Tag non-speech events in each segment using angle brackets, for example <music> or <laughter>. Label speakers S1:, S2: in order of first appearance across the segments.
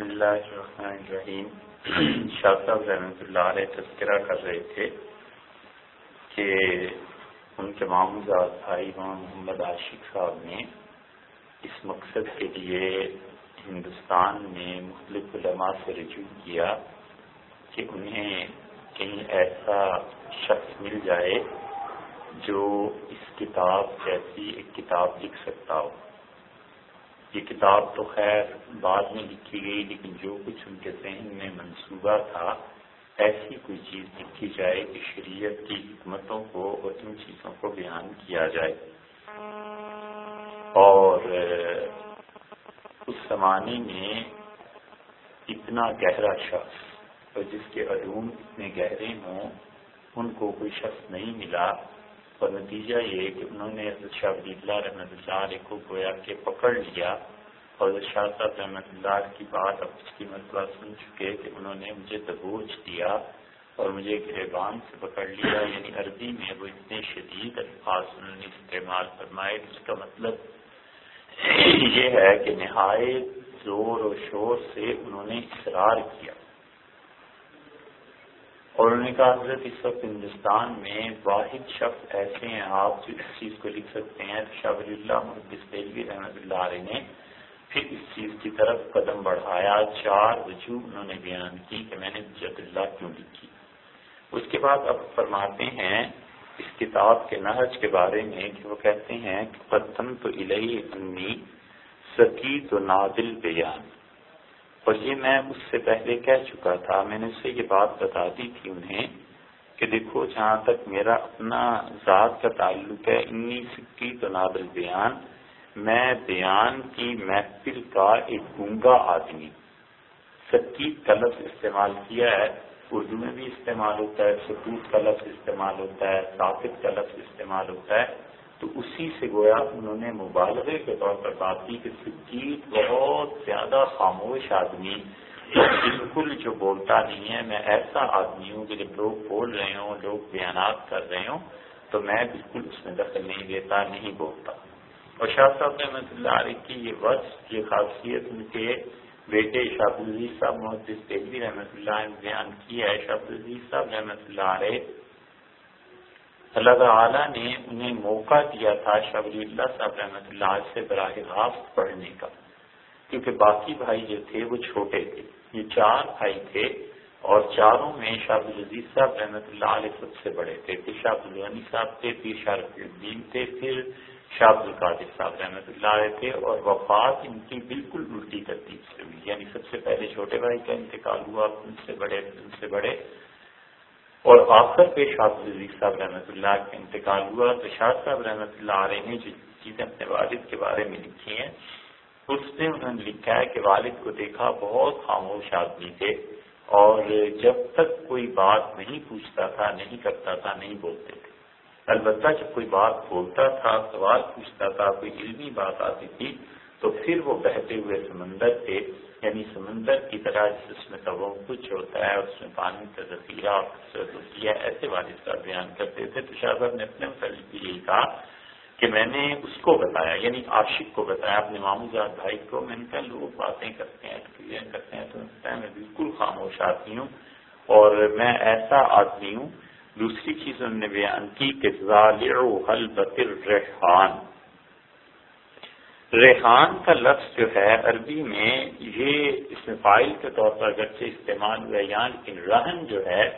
S1: بسم اللہ الرحمن الرحیم شاہ صاحب رحمۃ اللہ علیہ تذکرہ کر رہے تھے کہ ان کے معموزات بھائی محمد عاشق صاحب نے اس مقصد کے لیے ہندوستان میں مختلف علماء سے رجوع کیا کہ انہیں کہیں ایسا شخص مل جائے جو اس کتاب جیسی ایک کتاب لکھ سکتا ہو یہ کتاب تو خیر بعد میں لکھی گئی، لیکن جو کچھ ان کے ذہن میں منصوبہ تھا، ایسی کوئی چیز لکھی جائے کہ شریعت کی حکمتوں کو اور ان چیزوں کو بیان کیا جائے۔ اور اس زمانے میں اتنا گہرا شخص اور جس کے علوم اتنے گہرے ہوں، ان کو کوئی شخص نہیں ملا۔ اور نتیجہ یہ کہ انہوں نے حضرت شاہ ولی اللہ رحمۃ اللہ علیہ کو گویا کہ پکڑ لیا اور حضرت شاہ صاحب رحمۃ اللہ کی بات اب اس کی مرتبہ سن چکے کہ انہوں نے مجھے دبوچ دیا اور مجھے گریبان سے پکڑ لیا یعنی عربی میں وہ اتنے شدید الفاظ انہوں نے استعمال فرمائے جس کا مطلب یہ ہے کہ نہایت زور و شور سے انہوں نے اصرار کیا۔ اور انہوں نے کہا، حضرت، اس وقت ہندوستان میں واحد شخص ایسے ہیں آپ جو اس چیز کو لکھ سکتے ہیں۔ شاہ ولی اللہ محدث دہلوی رحمۃ اللہ علیہ نے پھر اس چیز کی طرف قدم بڑھایا۔ چار وجوہ انہوں نے بیان کی کہ میں نے جد اللہ کیوں لکھی۔ اس کے بعد اب فرماتے ہیں اس کتاب کے نہج کے بارے میں کہ وہ کہتے ہیں کہ قدم تو الہی انی سکی تو نادل بیان۔ اور یہ میں اس سے پہلے کہہ چکا تھا، میں نے اسے یہ بات بتا دی تھی انہیں کہ دیکھو، جہاں تک میرا اپنا ذات کا تعلق ہے، انی سکی تو نادل بیان میں بیان کی محفل کا ایک گونگا آدمی۔ سکی کا لفظ استعمال کیا ہے، اردو میں بھی استعمال ہوتا ہے سکوت کا لفظ استعمال ہوتا ہے، ثابت کا لفظ استعمال ہوتا ہے۔ تو اسی سے گویا انہوں نے مبالغے کے طور پر بات کی کہ سکیت بہت زیادہ خاموش آدمی بالکل جو بولتا نہیں ہے، میں ایسا آدمی ہوں کہ جب لوگ بول رہے ہوں، لوگ بیانات کر رہے ہوں، تو میں بالکل اس میں دخل نہیں دیتا نہیں بولتا۔ اور شاہ صاحب رحمۃ اللہ علیہ کی یہ وقت یہ خاصیت ان کے بیٹے شاہ العزیز صاحب، محدث تیلوی رحمۃ اللہ نے بیان کیا ہے۔ شاہ العزیز صاحب رحمۃ اللہ علیہ اللہ تعالیٰ نے انہیں موقع دیا تھا شاہ ولی اللہ صاحب رحمۃ اللہ سے براہ راست پڑھنے کا۔ کیونکہ باقی بھائی جو تھے وہ چھوٹے تھے۔ یہ چار بھائی تھے اور چاروں میں شاہ العزیز صاحب رحمۃ اللہ علیہ سب سے بڑے تھے۔ پھر شاہ الغنی صاحب تھے، پھر شاہ رفیع الدین تھے، پھر شاہ عبد القادر صاحب رحمۃ اللہ علیہ تھے اور وفات ان کی بالکل الٹی ترتیب سے ہوئی۔ یعنی سب سے پہلے چھوٹے بھائی کا انتقال ہوا، ان سے بڑے، ان سے بڑے۔ اور آخر پہ شاہ عزیز صاحب رحمۃ اللہ کا انتقال ہوا تو شاہ صاحب رحمۃ اللہ علیہ نے جو چیزیں اپنے والد کے بارے میں لکھی ہیں، اس میں انہوں نے لکھا ہے کہ والد کو دیکھا بہت خاموش آدمی تھے اور جب تک کوئی بات نہیں پوچھتا تھا، نہیں کرتا تھا، نہیں بولتے تھے۔ البتہ جب کوئی بات بولتا تھا، سوال پوچھتا تھا، کوئی علمی بات آتی تھی تو پھر وہ بہتے ہوئے سمندر تھے یعنی سمندر کی طرح جس میں کچھ ہوتا ہے، اس میں پانی کا ذخیرہ ہوتی ہے ایسے والد کا بیان کرتے تھے۔ تو شاہ صاحب نے اپنے متعلق یہی کہا کہ میں نے اس کو بتایا یعنی عاشق کو بتایا، اپنے مامو بھائی کو۔ میں نے کہا، لوگ باتیں کرتے ہیں کرتے ہیں، تو میں بالکل خاموش آتی ہوں اور میں ایسا آدمی ہوں۔ دوسری چیز انہوں نے بیان کی کہ حل بطر ریحان ریحان کا لفظ جو ہے عربی میں یہ اس میں فائل کے طور پر اگرچہ استعمال ہوا یا لیکن رہن جو ہے،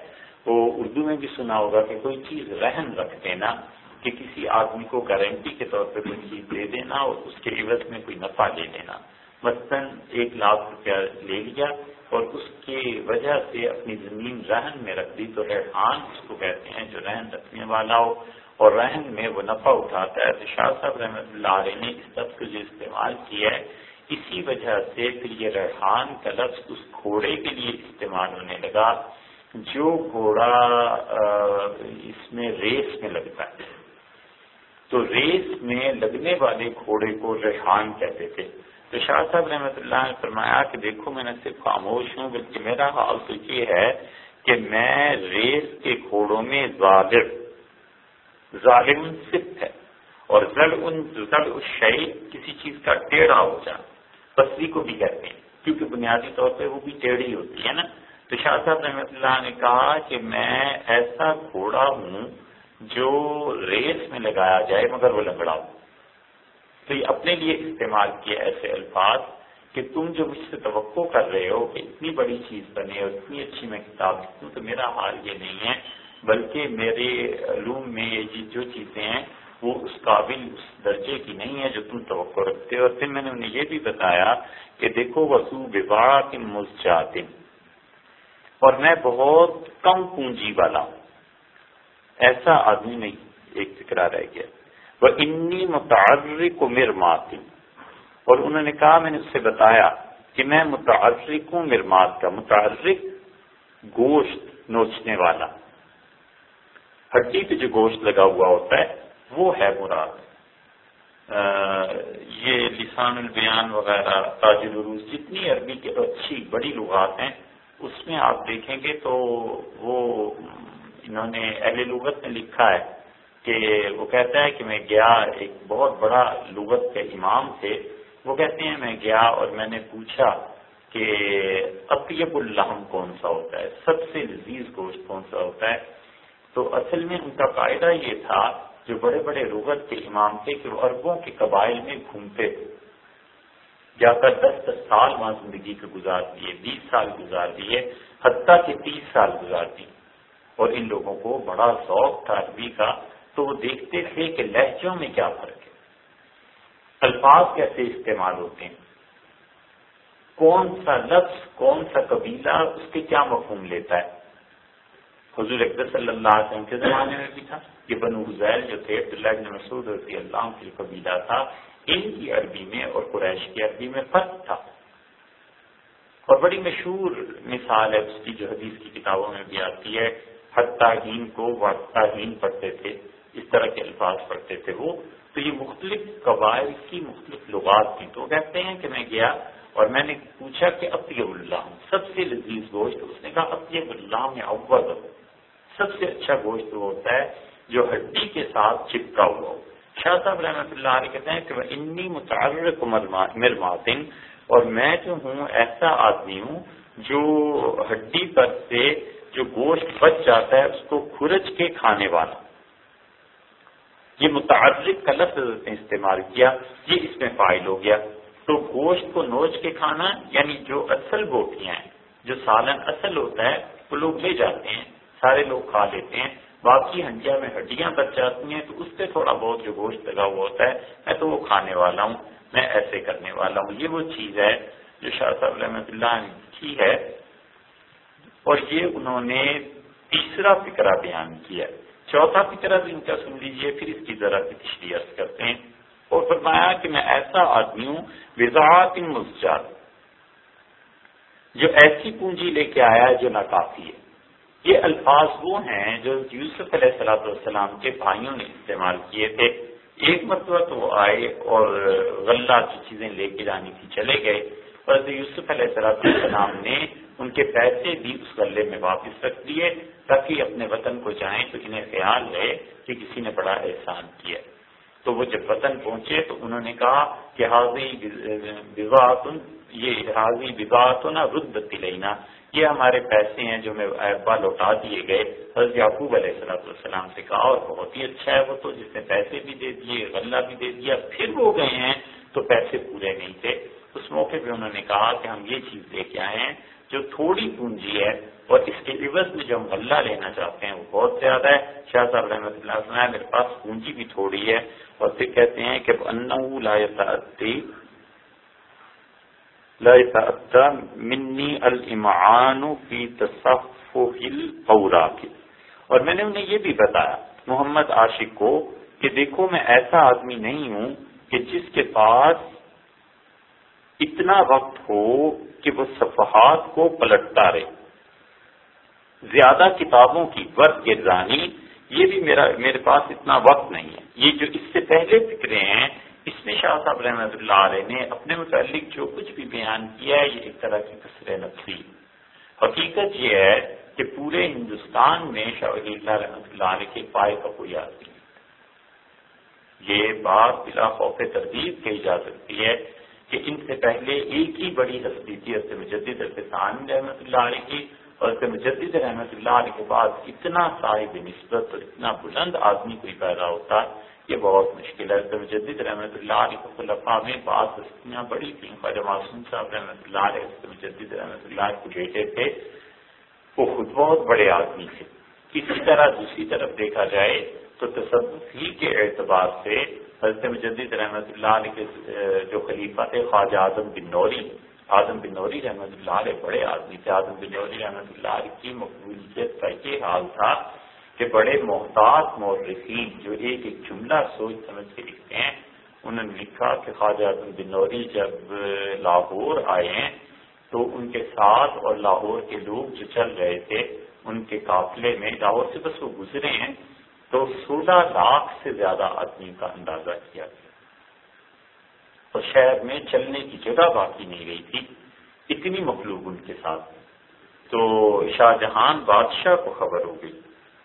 S1: وہ اردو میں بھی سنا ہوگا کہ کوئی چیز رہن رکھ دینا، کہ کسی آدمی کو گارنٹی کے طور پر کوئی چیز دے دینا اور اس کے عوض میں کوئی نفع لے لینا۔ مثلاً ایک لاکھ روپیہ لے لیا اور اس کی وجہ سے اپنی زمین رہن میں رکھ دی تو ریحان اس کو کہتے ہیں جو رہن رکھنے والا ہو۔ اور رہن میں وہ نفع اٹھاتا ہے۔ تو شاہ صاحب رحمۃ اللہ علیہ نے اس لفظ کو جو استعمال کیا ہے، اسی وجہ سے پھر یہ ریحان کا لفظ اس گھوڑے کے لیے استعمال ہونے لگا، جو گھوڑا اس میں ریس میں لگتا ہے۔ تو ریس میں لگنے والے گھوڑے کو ریحان کہتے تھے۔ تو شاہ صاحب رحمۃ اللہ نے فرمایا کہ دیکھو، میں نہ صرف خاموش ہوں، بلکہ میرا حال تو یہ ہے کہ میں ریس کے گھوڑوں میں ظاہر ظالم صرف ہے۔ اور زل ان زل اس شعی کسی چیز کا ٹیڑھا ہو جانا پسری کو بھی کہتے ہیں، کیونکہ بنیادی طور پہ وہ بھی ٹیڑھی ہوتی ہے نا۔ تو شاہ صاحب رحمۃ اللہ نے کہا کہ میں ایسا گھوڑا ہوں جو ریس میں لگایا جائے مگر وہ لنگڑا ہو۔ تو یہ اپنے لیے استعمال کیے ایسے الفاظ کہ تم جو مجھ سے توقع کر رہے ہو کہ اتنی بڑی چیز بنے اور اتنی اچھی میں کتاب لکھوں تو میرا حال یہ نہیں ہے۔ بلکہ میرے علوم میں یہ جو چیزیں ہیں، وہ اس قابل، اس درجے کی نہیں ہے جو تم توقع رکھتے ہو۔ اور پھر میں نے انہیں یہ بھی بتایا کہ دیکھو وسو وبا کن مسجاتن اور میں بہت کم پونجی والا ہوں۔ ایسا آدمی نہیں، ایک فکرا رہ گیا۔ وہ انی متعرق مرمات اور انہوں نے کہا، میں نے اس سے بتایا کہ میں متعرق ہوں مرمات کا، متعرق گوشت نوچنے والا ہڈی پہ جو گوشت لگا ہوا ہوتا ہے، وہ ہے مراد۔ یہ لسان البیان وغیرہ تاج العروس جتنی عربی کی اچھی بڑی لغات ہیں، اس میں آپ دیکھیں گے تو وہ انہوں نے اہل لغت میں لکھا ہے کہ وہ کہتا ہے کہ میں گیا ایک بہت بڑا لغت کے امام تھے۔ وہ کہتے ہیں میں گیا اور میں نے پوچھا کہ اطیب الحم کون سا ہوتا ہے؟ سب سے لذیذ گوشت کون سا ہوتا ہے؟ تو اصل میں ان کا قاعدہ یہ تھا جو بڑے بڑے لغت کے امام تھے کہ وہ اربوں کے قبائل میں گھومتے تھے۔ جا کر دس دس سال وہاں زندگی کے گزار دیے، بیس سال گزار دیے، حتیٰ کہ تیس سال گزار دیے۔ اور ان لوگوں کو بڑا ذوق تھا عربی کا، تو وہ دیکھتے تھے کہ لہجوں میں کیا فرق ہے۔ الفاظ کیسے استعمال ہوتے ہیں؟ کون سا لفظ، کون سا قبیلہ اس کے کیا مفہوم لیتا ہے؟ حضور اکبر صلی اللہ علیہ وسلم کے زمانے میں بھی تھا یہ بنو حزیر جو تھے، عبداللہ بن مسعود رضی اللہ کی قبیلہ تھا، ان کی عربی میں اور قریش کی عربی میں فرق تھا۔ اور بڑی مشہور مثال ہے، اس کی جو حدیث کی کتابوں میں بھی آتی ہے حتین کو وقتین پڑھتے تھے، اس طرح کے الفاظ پڑھتے تھے وہ۔ تو یہ مختلف قبائل کی مختلف لغات تھیں۔ تو کہتے ہیں کہ میں گیا اور میں نے پوچھا کہ اطیب اللہ سب سے لذیذ گوشت اس نے کہا اطیب اللہ میں اول سب سے اچھا گوشت وہ ہوتا ہے جو ہڈی کے ساتھ چپکا ہوا ہو۔ شاہ صاحب رحمۃ اللہ علیہ کہتے ہیں کہ میں انی متعلق مرماتن، اور میں جو ہوں ایسا آدمی ہوں جو ہڈی پر سے جو گوشت بچ جاتا ہے، اس کو کھرچ کے کھانے والا۔ یہ متعلق کا لفظ نے استعمال کیا، یہ اس میں فائل ہو گیا۔ تو گوشت کو نوچ کے کھانا یعنی جو اصل بوٹیاں ہیں، جو سالن اصل ہوتا ہے، وہ لوگ لے جاتے ہیں۔ سارے لوگ کھا لیتے ہیں۔ باقی ہنڈیا میں ہڈیاں بچ جاتی ہیں تو اس سے تھوڑا بہت جو گوشت لگا ہوا ہوتا ہے، میں تو وہ کھانے والا ہوں، میں ایسے کرنے والا ہوں۔ یہ وہ چیز ہے جو شاہ صاحب رحمۃ اللہ نے کی ہے۔ اور یہ انہوں نے تیسرا فکرہ بیان کیا۔ چوتھا فکرہ بھی ان کا سن لیجیے، پھر اس کی ذرا سی پچھلی عرض کرتے ہیں۔ اور فرمایا کہ میں ایسا آدمی ہوں وضاحت مسجد جو ایسی پونجی لے کے آیا ہے جو ناکافی ہے۔ یہ الفاظ وہ ہیں جو یوسف علیہ السلاۃ والسلام کے بھائیوں نے استعمال کیے تھے۔ ایک مرتبہ تو وہ آئے اور غلہ کی چیزیں لے کے جانی تھی چلے گئے۔ اور یوسف علیہ السلاۃ والسلام نے ان کے پیسے بھی اس غلے میں واپس رکھ دیے تاکہ اپنے وطن کو جائیں تو انہیں خیال رہے کہ کسی نے بڑا احسان کیا۔ تو وہ جب وطن پہنچے تو انہوں نے کہا کہ حاضی یہ حاضی وباعت نا رد لینا یہ ہمارے پیسے ہیں جو میں ابا لوٹا دیے گئے۔ حضرت یعقوب علیہ السلط والسلام سے کہا، اور بہت ہی اچھا ہے وہ تو جس نے پیسے بھی دے دیے، غلہ بھی دے دیا، پھر وہ گئے ہیں تو پیسے پورے نہیں تھے۔ اس موقع پہ انہوں نے کہا کہ ہم یہ چیز لے کے آئے ہیں جو تھوڑی پونجی ہے اور اس کے عوض میں جو ہم غلہ لینا چاہتے ہیں وہ بہت زیادہ ہے۔ شاہ صاحب رحمۃ اللہ میرے پاس پونجی بھی تھوڑی ہے۔ اور پھر کہتے ہیں کہ لا منی المان فی تصف اور میں نے انہیں یہ بھی بتایا، محمد عاشق کو کہ دیکھو میں ایسا آدمی نہیں ہوں کہ جس کے پاس اتنا وقت ہو کہ وہ صفحات کو پلٹتا رہے۔ زیادہ کتابوں کی ورد گردانی یہ بھی میرا، میرے پاس اتنا وقت نہیں ہے۔ یہ جو اس سے پہلے فکرے ہیں اس میں شاہ صاحب رحمۃ اللہ علیہ نے اپنے متعلق جو کچھ بھی بیان کیا ہے، یہ ایک طرح کی کثر نفسی حقیقت یہ ہے کہ پورے ہندوستان میں شاہ ولی اللہ رحمۃ اللہ علیہ کے پائے کا کوئی آدمی نہیں۔ یہ بات بلا خوف تردید کہی جا سکتی ہے کہ ان سے پہلے ایک ہی بڑی ہستی تھی اس مجدد الفسان رحمۃ اللہ علیہ کی اور اس مجدد رحمۃ اللہ علیہ کے بعد اتنا صاحب نسبت اور اتنا بلند آدمی کوئی پیدا ہوتا یہ بہت مشکل ہے۔ اس مجدد رحمۃ اللہ علیہ کو میں بعض ہستیاں بڑی تھیں۔ خواجہ معصوم صاحب رحمۃ اللہ علیہ اس مجدد رحمۃ اللہ کے بیٹے تھے۔ وہ خود بہت بڑے آدمی تھے۔ اسی طرح دوسری طرف دیکھا جائے تو تصوف ہی کے اعتبار سے حضرت مجدد رحمۃ اللہ علیہ کے جو خلیفہ تھے، خواجہ اعظم بن نوری اعظم بن نوری رحمۃ اللہ علیہ بڑے آدمی تھے۔ اعظم بن نوری رحمۃ اللہ علیہ کی مقبولیت کا یہ حال تھا کہ بڑے محتاط مورخین جو ایک ایک جملہ سوچ سمجھ کے لکھتے ہیں، انہوں نے لکھا کہ خواجہ اعظم نوری جب لاہور آئے ہیں تو ان کے ساتھ اور لاہور کے لوگ جو چل رہے تھے، ان کے قافلے میں لاہور سے بس وہ گزرے ہیں تو سولہ لاکھ سے زیادہ آدمی کا اندازہ کیا گیا۔ اور شہر میں چلنے کی جگہ باقی نہیں رہی تھی، اتنی مخلوق ان کے ساتھ۔ تو شاہ جہان بادشاہ کو خبر ہو گئی۔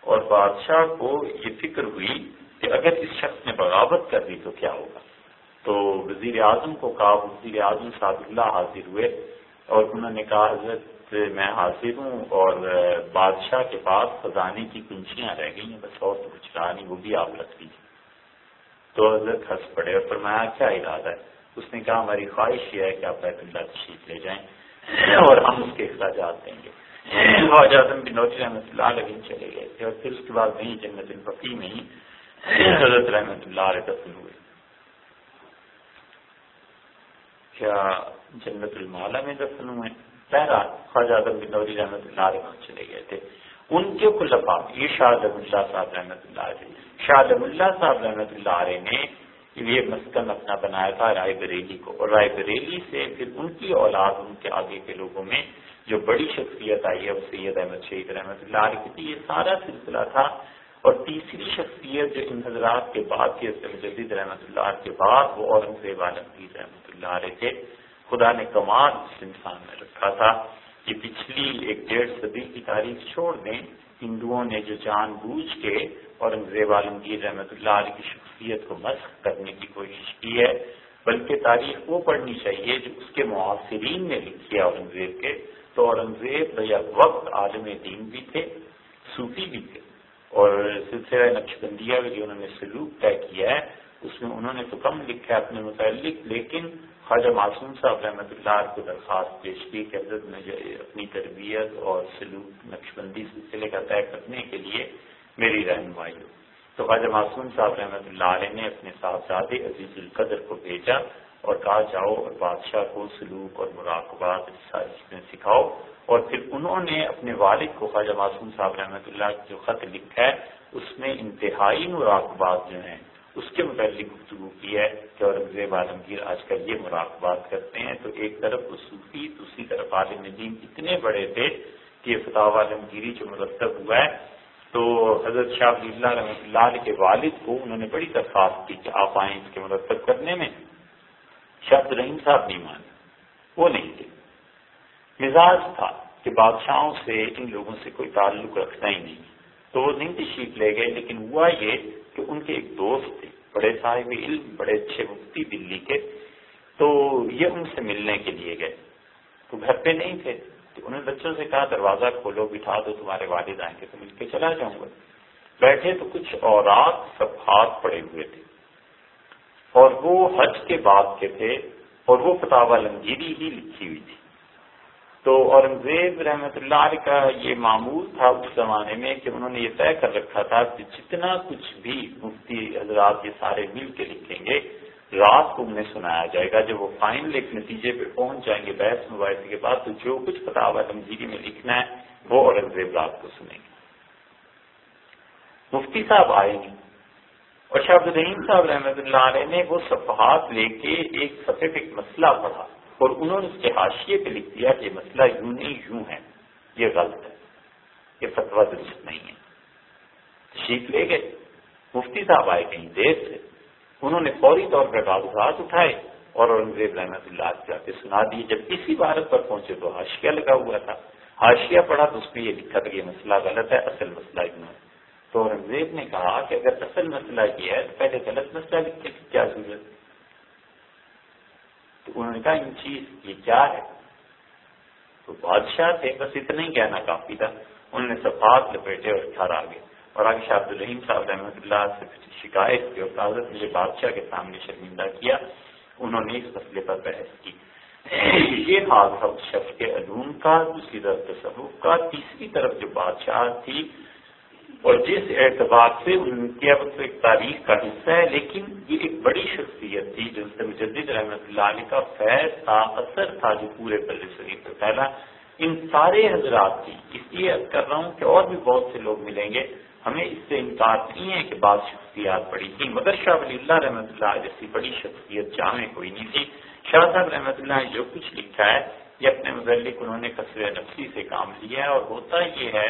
S1: اور بادشاہ کو یہ فکر ہوئی کہ اگر اس شخص نے بغاوت کر دی تو کیا ہوگا؟ تو وزیر اعظم کو کہا، وزیر اعظم صاحب اللہ حاضر ہوئے اور انہوں نے کہا، حضرت میں حاضر ہوں اور بادشاہ کے پاس خزانے کی کنچیاں رہ گئی ہیں، بس اور تو کچھ رہا نہیں، وہ بھی آپ رکھ لیجیے تو حضرت ہنس پڑے اور فرمایا، کیا ارادہ ہے؟ اس نے کہا، ہماری خواہش یہ ہے کہ آپ بیت اللہ تشریف لے جائیں اور ہم اس کے اخراجات دیں گے۔ خواجہ اعظم بن نوچی رحمۃ اللہ علیہ چلے گئے تھے اور پھر اس کے بعد وہیں جنت الفقی میں ہی حضرت رحمۃ اللہ علیہ دفن ہوئے۔ کیا جنت المالا میں دفن ہوئے؟ پہرا خواجہ اعظم بن نوری رحمۃ اللہ علیہ چلے گئے تھے۔ ان کے خلفا یہ شاہ عالم اللہ صاحب رحمۃ اللہ علیہ شاہ عالم اللہ صاحب رحمۃ اللہ علیہ نے یہ مسکن اپنا بنایا تھا رائے بریلی کو اور رائے بریلی سے پھر ان کی اولاد، ان کے آگے کے لوگوں میں جو بڑی شخصیت آئی ہے وہ سید احمد شہید رحمۃ اللہ علیہ کی تھی یہ سارا سلسلہ تھا۔ اور تیسری شخصیت جو ان حضرات کے بعد کی جدید رحمۃ اللہ کے بعد، وہ اورنگزیب عالمگیر رحمۃ اللہ علیہ تھے خدا نے کمال اس انسان میں رکھا تھا کہ پچھلی ایک ڈیڑھ صدی کی تاریخ چھوڑ دیں۔ ہندوؤں نے جو جان بوجھ کے اورنگزیب عالمگیر رحمت اللہ علیہ کی شخصیت کو مسخ کرنے کی کوشش کی ہے، بلکہ تاریخ وہ پڑھنی چاہیے جو اس کے معاصرین نے لکھی ہے اورنگزیب کے۔ تو اورنگزیب وقت عالم دین بھی تھے، صوفی بھی تھے۔ اور سلسلہ نقشبندیہ میں جو انہوں نے سلوک طے کیا ہے، اس میں انہوں نے تو کم لکھا ہے اپنے متعلق، لیکن خواجہ معصوم صاحب رحمۃ اللہ کو درخواست پیش کی کہ حضرت اپنی تربیت اور سلوک نقش بندی سلسلے کا طے کرنے کے لیے میری رہنمائی ہو۔ تو خواجہ معصوم صاحب رحمۃ اللہ علیہ نے اپنے صاحبزادے عزیز القدر کو بھیجا۔ اور کہا جاؤ اور بادشاہ کو سلوک اور مراقبات سکھاؤ۔ اور پھر انہوں نے اپنے والد کو خواجہ معصوم صاحب رحمۃ اللہ جو خط لکھا ہے، اس میں انتہائی مراقبات جو ہیں، اس کے متعلق گفتگو کی ہے کہ اورنگزیب عالمگیر آج کل یہ مراقبات کرتے ہیں۔ تو ایک طرف وہ صوفی، دوسری طرف عالم دین اتنے بڑے تھے کہ یہ فتح عالمگیری جو مرتب ہوا ہے، تو حضرت شاہ اللہ رحمۃ اللہ علیہ کے والد کو انہوں نے بڑی درخواست کی کہ آپ آئیں اس کے مرتب کرنے میں۔ شاہ رحیم صاحب نہیں مانے، وہ نہیں تھے۔ مزاج تھا کہ بادشاہوں سے، ان لوگوں سے کوئی تعلق رکھنا ہی نہیں۔ تو وہ نہیں تشریف لے گئے، لیکن ہوا یہ کہ ان کے ایک دوست تھے، بڑے صاحب علم، بڑے اچھے مفتی دلی کے۔ تو یہ ان سے ملنے کے لیے گئے۔ تو گھر پہ نہیں تھے۔ تو انہوں نے بچوں سے کہا، دروازہ کھولو، بٹھا دو تمہارے والد آئیں گے تو مل کے چلا جاؤں گا۔ بیٹھے تو کچھ اورات سب ہاتھ پڑے ہوئے تھے۔ اور وہ حج کے بعد کے تھے اور وہ فتح لنگیری ہی لکھی ہوئی تھی۔ تو اورنگزیب رحمت اللہ علیہ کا یہ معمول تھا اس زمانے میں کہ انہوں نے یہ طے کر رکھا تھا کہ جتنا کچھ بھی مفتی حضرات یہ سارے مل کے لکھیں گے، رات کو انہیں سنایا جائے گا۔ جب وہ فائنل ایک نتیجے پہ پہنچ جائیں گے بحث مباحثے کے بعد، تو جو کچھ فتح تنظیری میں لکھنا ہے، وہ اورنگزیب رات کو سنیں گے۔ مفتی صاحب آئے نہیں۔ اور شاہ الرحیم صاحب رحمۃ اللہ علیہ نے وہ صفحات لے کے ایک سفید ایک مسئلہ پڑھا اور انہوں نے اس کے حاشیے پہ لکھ دیا کہ مسئلہ یوں نہیں، یوں ہے، یہ غلط ہے، یہ فتوا درست نہیں ہے۔ شیخ لے گئے۔ مفتی صاحب آئے کہیں دیر سے۔ انہوں نے فوری طور پر کاغذات اٹھائے اور اورنگزیب رحمت اللہ جا کے سنا دیے۔ جب اسی بھارت پر پہنچے تو حاشیہ لگا ہوا تھا۔ حاشیہ پڑھا تو اس میں یہ لکھا تھا کہ یہ مسئلہ غلط ہے، اصل مسئلہ یوں ہے۔ تو اورنگزیب نے کہا کہ اگر اصل مسئلہ یہ ہے تو پہلے غلط مسئلہ لکھنے کی کیا ضرورت تو انہوں نے کہا ان چیز یہ کیا ہے؟ تو بادشاہ تھے، بس اتنا ہی کہنا کافی تھا۔ انہوں نے صفات لپیٹے اور گھر آ گئے۔ اور آگے شاہ عبد الرحیم صاحب رحمۃ اللہ سے شکایت کی اور کاغذ مجھے بادشاہ کے سامنے شرمندہ کیا۔ انہوں نے اس مسئلے پر بحث کی۔ یہ حال تھا اس شخص کے علوم کا، دوسری طرف تصوف کا، تیسری طرف جو بادشاہ تھی اور جس اعتبار سے ان کی اب تو ایک تاریخ کا حصہ ہے، لیکن یہ ایک بڑی شخصیت تھی جن سے مجدد رحمت اللہ علیہ کا فیض تھا، اثر تھا جو پورے بر شریف پہ پھیلا۔ ان سارے حضرات کی اس لیے کر رہا ہوں کہ اور بھی بہت سے لوگ ملیں گے۔ ہمیں اس سے انکار نہیں ہے کہ بعض شخصیات بڑی تھیں، مگر شاہ ولی اللہ رحمۃ اللہ جیسی بڑی شخصیت جامع کوئی نہیں تھی۔ شاہ صاحب رحمۃ اللہ نے جو کچھ لکھا ہے، یہ اپنے متعلق انہوں نے قصر نفسی سے کام لیا ہے اور ہوتا یہ ہے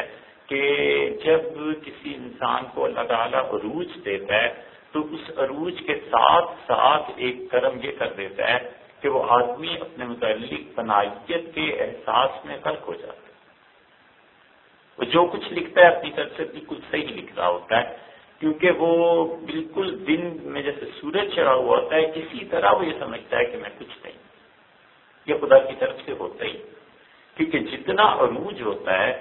S1: کہ جب کسی انسان کو اللہ تعالیٰ عروج دیتا ہے، تو اس عروج کے ساتھ ساتھ ایک کرم یہ کر دیتا ہے کہ وہ آدمی اپنے متعلق صنعت کے احساس میں غرق ہو جاتا ہے۔ وہ جو کچھ لکھتا ہے اپنی طرف سے بالکل صحیح لکھ رہا ہوتا ہے، کیونکہ وہ بالکل دن میں جیسے سورج چڑھا ہوا ہوتا ہے کسی طرح وہ یہ سمجھتا ہے کہ میں کچھ نہیں، یہ خدا کی طرف سے ہوتا ہی۔ کیونکہ جتنا عروج ہوتا ہے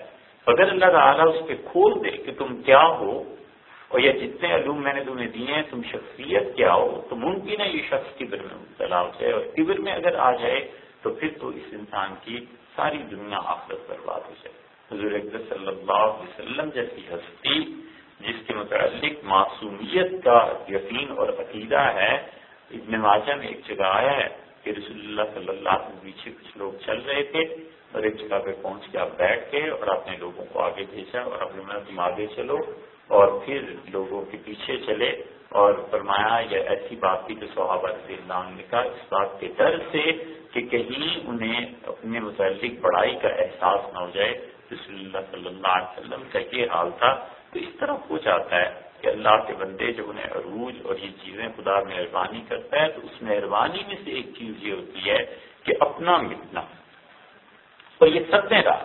S1: اگر اللہ تعالیٰ اس پہ کھول دے کہ تم کیا ہو اور یہ جتنے علوم میں نے تمہیں دیے ہیں، تم شخصیت کیا ہو، تو ممکن ہے یہ شخص کبر میں مبتلا ہو جائے اور کبر میں اگر آ جائے تو پھر تو اس انسان کی ساری دنیا آخرت برباد ہو جائے۔ حضور صلی اللہ علیہ وسلم جیسی ہستی، جس کے متعلق معصومیت کا یقین اور عقیدہ ہے، ابن ماجہ میں ایک جگہ آیا ہے کہ رسول اللہ صلی اللہ علیہ وسلم پیچھے کچھ لوگ چل رہے تھے۔ اور ایک جگہ پہ پہنچ کے آپ بیٹھ کے اور اپنے لوگوں کو آگے بھیجا اور اپنے تم آگے چلو اور پھر لوگوں کے پیچھے چلے اور فرمایا یہ ایسی بات تھی کہ صحابہ رضی اللہ عنہ کا اس بات کے ڈر سے کہ کہیں انہیں اپنے متعلق بڑائی کا احساس نہ ہو جائے۔ رسول اللہ صلی اللہ علیہ وسلم کا یہ حال تھا۔ تو اس طرح ہو جاتا ہے کہ اللہ کے بندے جب انہیں عروج اور یہ چیزیں خدا مہربانی کرتا ہے تو اس مہربانی میں سے ایک چیز یہ ہوتی ہے کہ اپنا مٹنا اور یہ سب نے رہا۔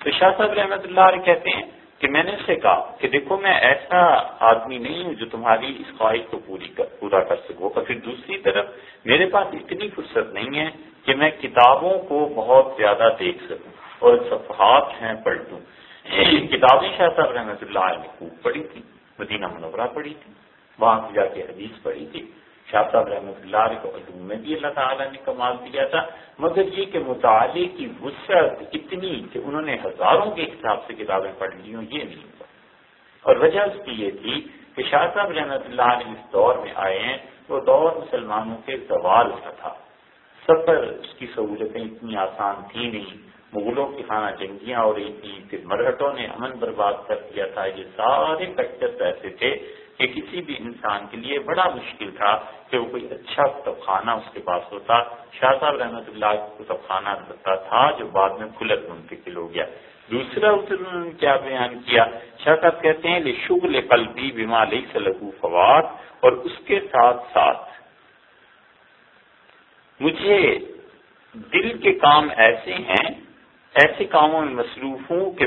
S1: تو شاہ صاحب رحمۃ اللہ علیہ کہتے ہیں کہ میں نے اس سے کہا کہ دیکھو میں ایسا آدمی نہیں ہوں جو تمہاری اس خواہش کو پوری کر پورا کر سکوں اور پھر دوسری طرف میرے پاس اتنی فرصت نہیں ہے کہ میں کتابوں کو بہت زیادہ دیکھ سکوں۔ اور صفحات ہیں پڑھ دوں کتابیں شاہ صاحب رحمۃ اللہ علیہ نے خوب پڑھی تھی مدینہ منورہ پڑھی تھی۔ وہاں سے جا کے حدیث پڑھی تھی۔ شاہ صاحب رحمۃ اللہ علیہ کو علوم میں بھی اللہ تعالیٰ نے کمال دیا تھا، مگر یہ کہ مطالعے کی وسعت اتنی کہ انہوں نے ہزاروں کے حساب سے کتابیں پڑھ لی ہوں، یہ نہیں ہوا۔ اور وجہ اس کی یہ تھی کہ شاہ صاحب رحمۃ اللہ علیہ اس دور میں آئے ہیں، وہ دور مسلمانوں کے زوال کا تھا۔ سفر اس کی سہولتیں اتنی آسان تھی نہیں، مغلوں کی خانہ جنگیاں ہو رہی تھیں پھر مرہٹوں نے امن برباد کر دیا تھا، یہ سارے فیکٹر ایسے تھے۔ کہ کسی بھی انسان کے لیے بڑا مشکل تھا کہ وہ کوئی اچھا کتب خانہ اس کے پاس ہوتا۔ شاہ صاحب رحمۃ اللہ کتب خانہ بنتا تھا جو بعد میں کھلت منتقل ہو گیا۔ دوسرا انہوں نے کیا بیان کیا؟ شاہ صاحب کہتے ہیں شغل قلبی بیما لئی سلگو فواد اور اس کے ساتھ ساتھ مجھے دل کے کام ایسے ہیں، ایسے کاموں میں مصروف ہوں کہ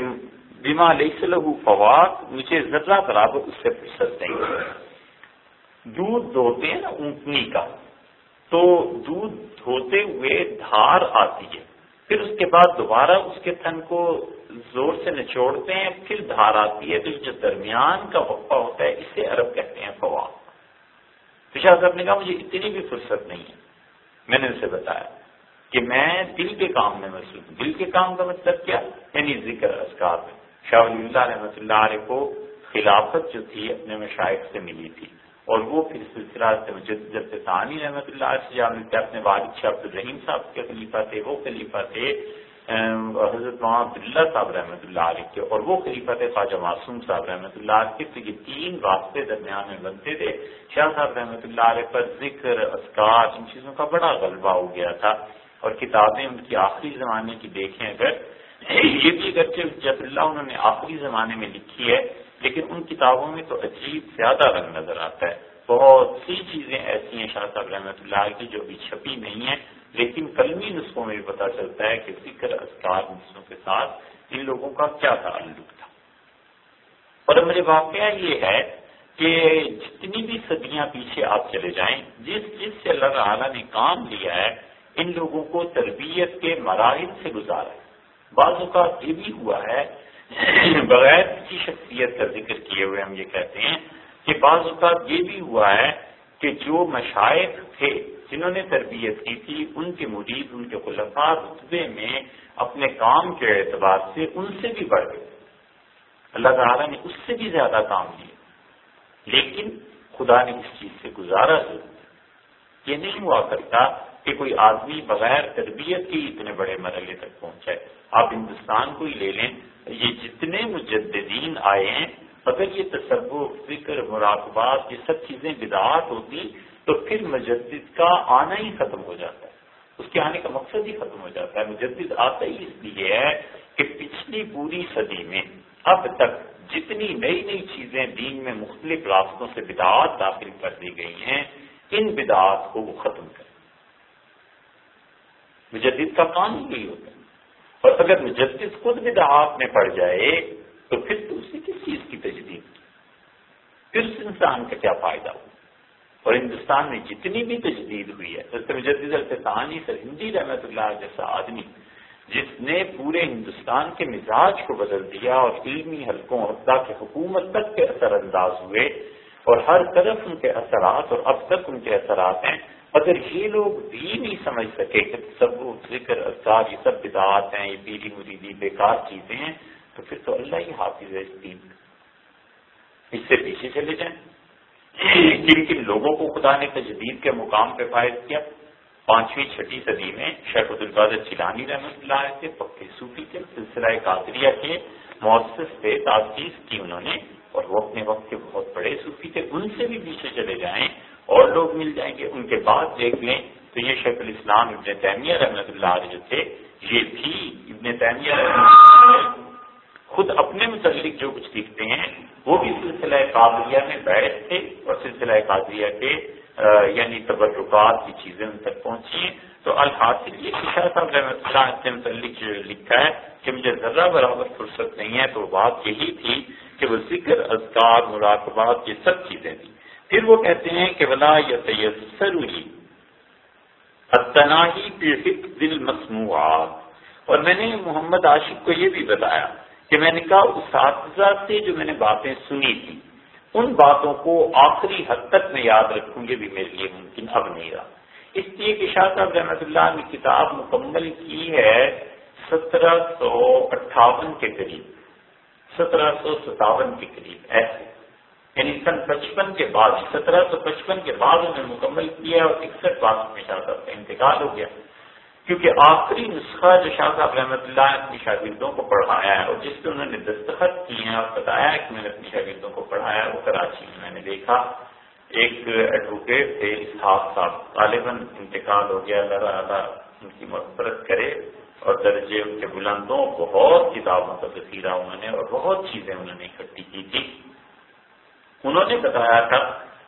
S1: بیما علیہ لہو فواد، مجھے ذرا برابر اس سے فرصت نہیں۔ دودھ دھوتے ہیں نا، اونٹنی کا۔ تو دودھ دھوتے ہوئے دھار آتی ہے۔ پھر اس کے بعد دوبارہ اس کے تھن کو زور سے نچوڑتے ہیں، پھر دھار آتی ہے۔ تو جو درمیان کا وقفہ ہوتا ہے، اسے عرب کہتے ہیں فواد۔ فشا صاحب نے کہا، مجھے اتنی بھی فرصت نہیں ہے۔ میں نے اسے بتایا کہ میں دل کے کام میں محسوس ہوں۔ دل کے کام کا مطلب کیا؟ یعنی ذکر اسکار میں۔ شاہ ولی اللہ رحمۃ اللہ علیہ کو خلافت جو تھی اپنے مشائق سے ملی تھی۔ اور وہ پھر سلسلہ سے جب سے ثانی رحمۃ اللہ علیہ سے جا ملتے اپنے والد شاہ عبد الرحیم صاحب کے خلیفہ تھے، وہ خلیفہ تھے حضرت محمد اللہ صاحب رحمۃ اللہ علیہ کے۔ اور وہ خلیفہ تھے خواجہ معصوم صاحب رحمۃ اللہ علیہ کے۔ تو یہ تین راستے درمیان میں بنتے تھے۔ شاہ صاحب رحمۃ اللہ علیہ پر ذکر اسکار ان چیزوں کا بڑا غلبہ ہو گیا تھا۔ اور کتابیں ان کی آخری زمانے کی دیکھیں اگر یہ بھی اگرچہ جب اللہ انہوں نے آخری زمانے میں لکھی ہے، لیکن ان کتابوں میں تو عجیب زیادہ رنگ نظر آتا ہے۔ بہت سی چیزیں ایسی ہیں شاہ صاحب رحمۃ اللہ کی جو ابھی چھپی نہیں ہیں، لیکن کلمی نسخوں میں بھی پتا چلتا ہے کہ ذکر اسکار نسخوں کے ساتھ ان لوگوں کا کیا تعلق تھا۔ اور میرے واقعہ یہ ہے کہ جتنی بھی صدیاں پیچھے آپ چلے جائیں، جس جس سے اللہ تعالیٰ نے کام لیا ہے، ان لوگوں کو تربیت کے مراحل سے گزارا ہے۔ بعض اوقات یہ بھی ہوا ہے <coughs> بغیر کسی شخصیت کا ذکر کیے ہوئے ہم یہ کہتے ہیں کہ بعض اوقات یہ بھی ہوا ہے کہ جو مشائق تھے، جنہوں نے تربیت کی تھی، ان کے مرید ان کے خلفاء رتبے میں اپنے کام کے اعتبار سے ان سے بھی بڑھ گئے۔ اللہ تعالیٰ نے اس سے بھی زیادہ کام لیا لیکن خدا نے اس چیز سے گزارا ضرور۔ یہ نہیں ہوا کرتا کہ کوئی آدمی بغیر تربیت کے اتنے بڑے مرحلے تک پہنچائے آپ ہندوستان کو ہی لے لیں۔ یہ جتنے مجددین آئے ہیں، اگر یہ تصور، فکر، مراقبات، یہ سب چیزیں بدعات ہوتی تو پھر مجدد کا آنا ہی ختم ہو جاتا ہے۔ اس کے آنے کا مقصد ہی ختم ہو جاتا ہے۔ مجدد آتا ہی اس لیے ہے کہ پچھلی پوری صدی میں اب تک جتنی نئی نئی چیزیں دین میں مختلف راستوں سے بدعات داخل کر دی گئی ہیں، ان بدعات کو وہ ختم کریں۔ مجدد کا کام ہی ہوتا ہے۔ اور اگر مجدد خود بدعات میں پڑ جائے، تو پھر تو اسی کس چیز کی تجدید۔ پھر اس انسان کا کیا فائدہ ہو؟ اور ہندوستان میں جتنی بھی تجدید ہوئی ہے سر مجدد الفطانی سر ہندی رحمت اللہ جیسا آدمی، جس نے پورے ہندوستان کے مزاج کو بدل دیا اور علمی حلقوں اور کے حکومت تک کے اثر انداز ہوئے، اور ہر طرف ان کے اثرات اور اب تک ان کے اثرات ہیں۔ اگر یہ لوگ بھی نہیں سمجھ سکے کہ سب ذکر اثار یہ سب بدعات ہیں، یہ پیری مریدی بیکار چیزیں ہیں، تو پھر تو اللہ ہی حافظ ہے اس دین اس سے پیچھے چلے جائیں۔ کن کن لوگوں کو خدا نے تجدید کے مقام پہ فائد کیا؟ پانچویں چھٹی صدی میں شیخ القادر چیلانی رحمۃ اللہ تھے پکے صوفی کے سلسلہ قادریہ کے مؤثر تھے تاثیز کی انہوں نے، اور وہ اپنے وقت کے بہت بڑے صوفی تھے، ان سے بھی پیچھے چلے جائیں۔ اور لوگ مل جائیں گے۔ ان کے بعد دیکھ لیں تو یہ شیخ الاسلام ابن تیمیہ رحمۃ اللہ علیہ جو تھے، یہ بھی ابن تیمیہ خود اپنے متعلق جو کچھ لکھتے ہیں، وہ بھی سلسلہ قابلیہ میں بیٹھ تھے اور سلسلہ قادریہ کے یعنی تبرکات کی چیزیں ان تک پہنچی ہیں۔ تو الحاصل یہ شاہ صاحب رحمۃ اللہ سے متعلق جو لکھا ہے کہ مجھے ذرہ برابر فرصت نہیں ہے، تو بات یہی تھی کہ وہ ذکر، اذکار، مراقبات، یہ سب چیزیں تھیں۔ پھر وہ کہتے ہیں کہ ولا یا تیسروی اتناہی دل مصنوعات اور میں نے محمد عاشق کو یہ بھی بتایا کہ میں نے کہا اساتذہ سے جو میں نے باتیں سنی تھی ان باتوں کو آخری حد تک میں یاد رکھوں یہ بھی میرے لیے ممکن اب نہیں رہا۔ اس لیے کہ شاہ صاحب رحمۃ اللہ نے کتاب مکمل کی ہے سترہ سو اٹھاون کے قریب۔ سترہ سو ستاون کے قریب، ایسے۔ یعنی سن پچپن کے بعد، سترہ سو پچپن کے بعد انہوں نے مکمل کیا اور اکسٹھ بات میں شاہ صاحب کا انتقال ہو گیا۔ کیونکہ آخری نسخہ جو شاہ صاحب رحمۃ اللہ نے اپنی شاگردوں کو پڑھایا ہے اور جس پہ انہوں نے دستخط کیے ہیں اور بتایا کہ میں نے اپنی شاگردوں کو پڑھایا، وہ کراچی میں میں نے دیکھا۔ ایک ایڈوکیٹ تھے، اسحاق صاحب، طالباً انتقال ہو گیا۔ اللہ تعالیٰ ان کی مفرت کرے اور درجے ان کے بلندوں، بہت کتابوں کا ذخیرہ انہوں نے اور بہت چیزیں انہوں نے اکٹھی کی تھی انہوں نے بتایا تھا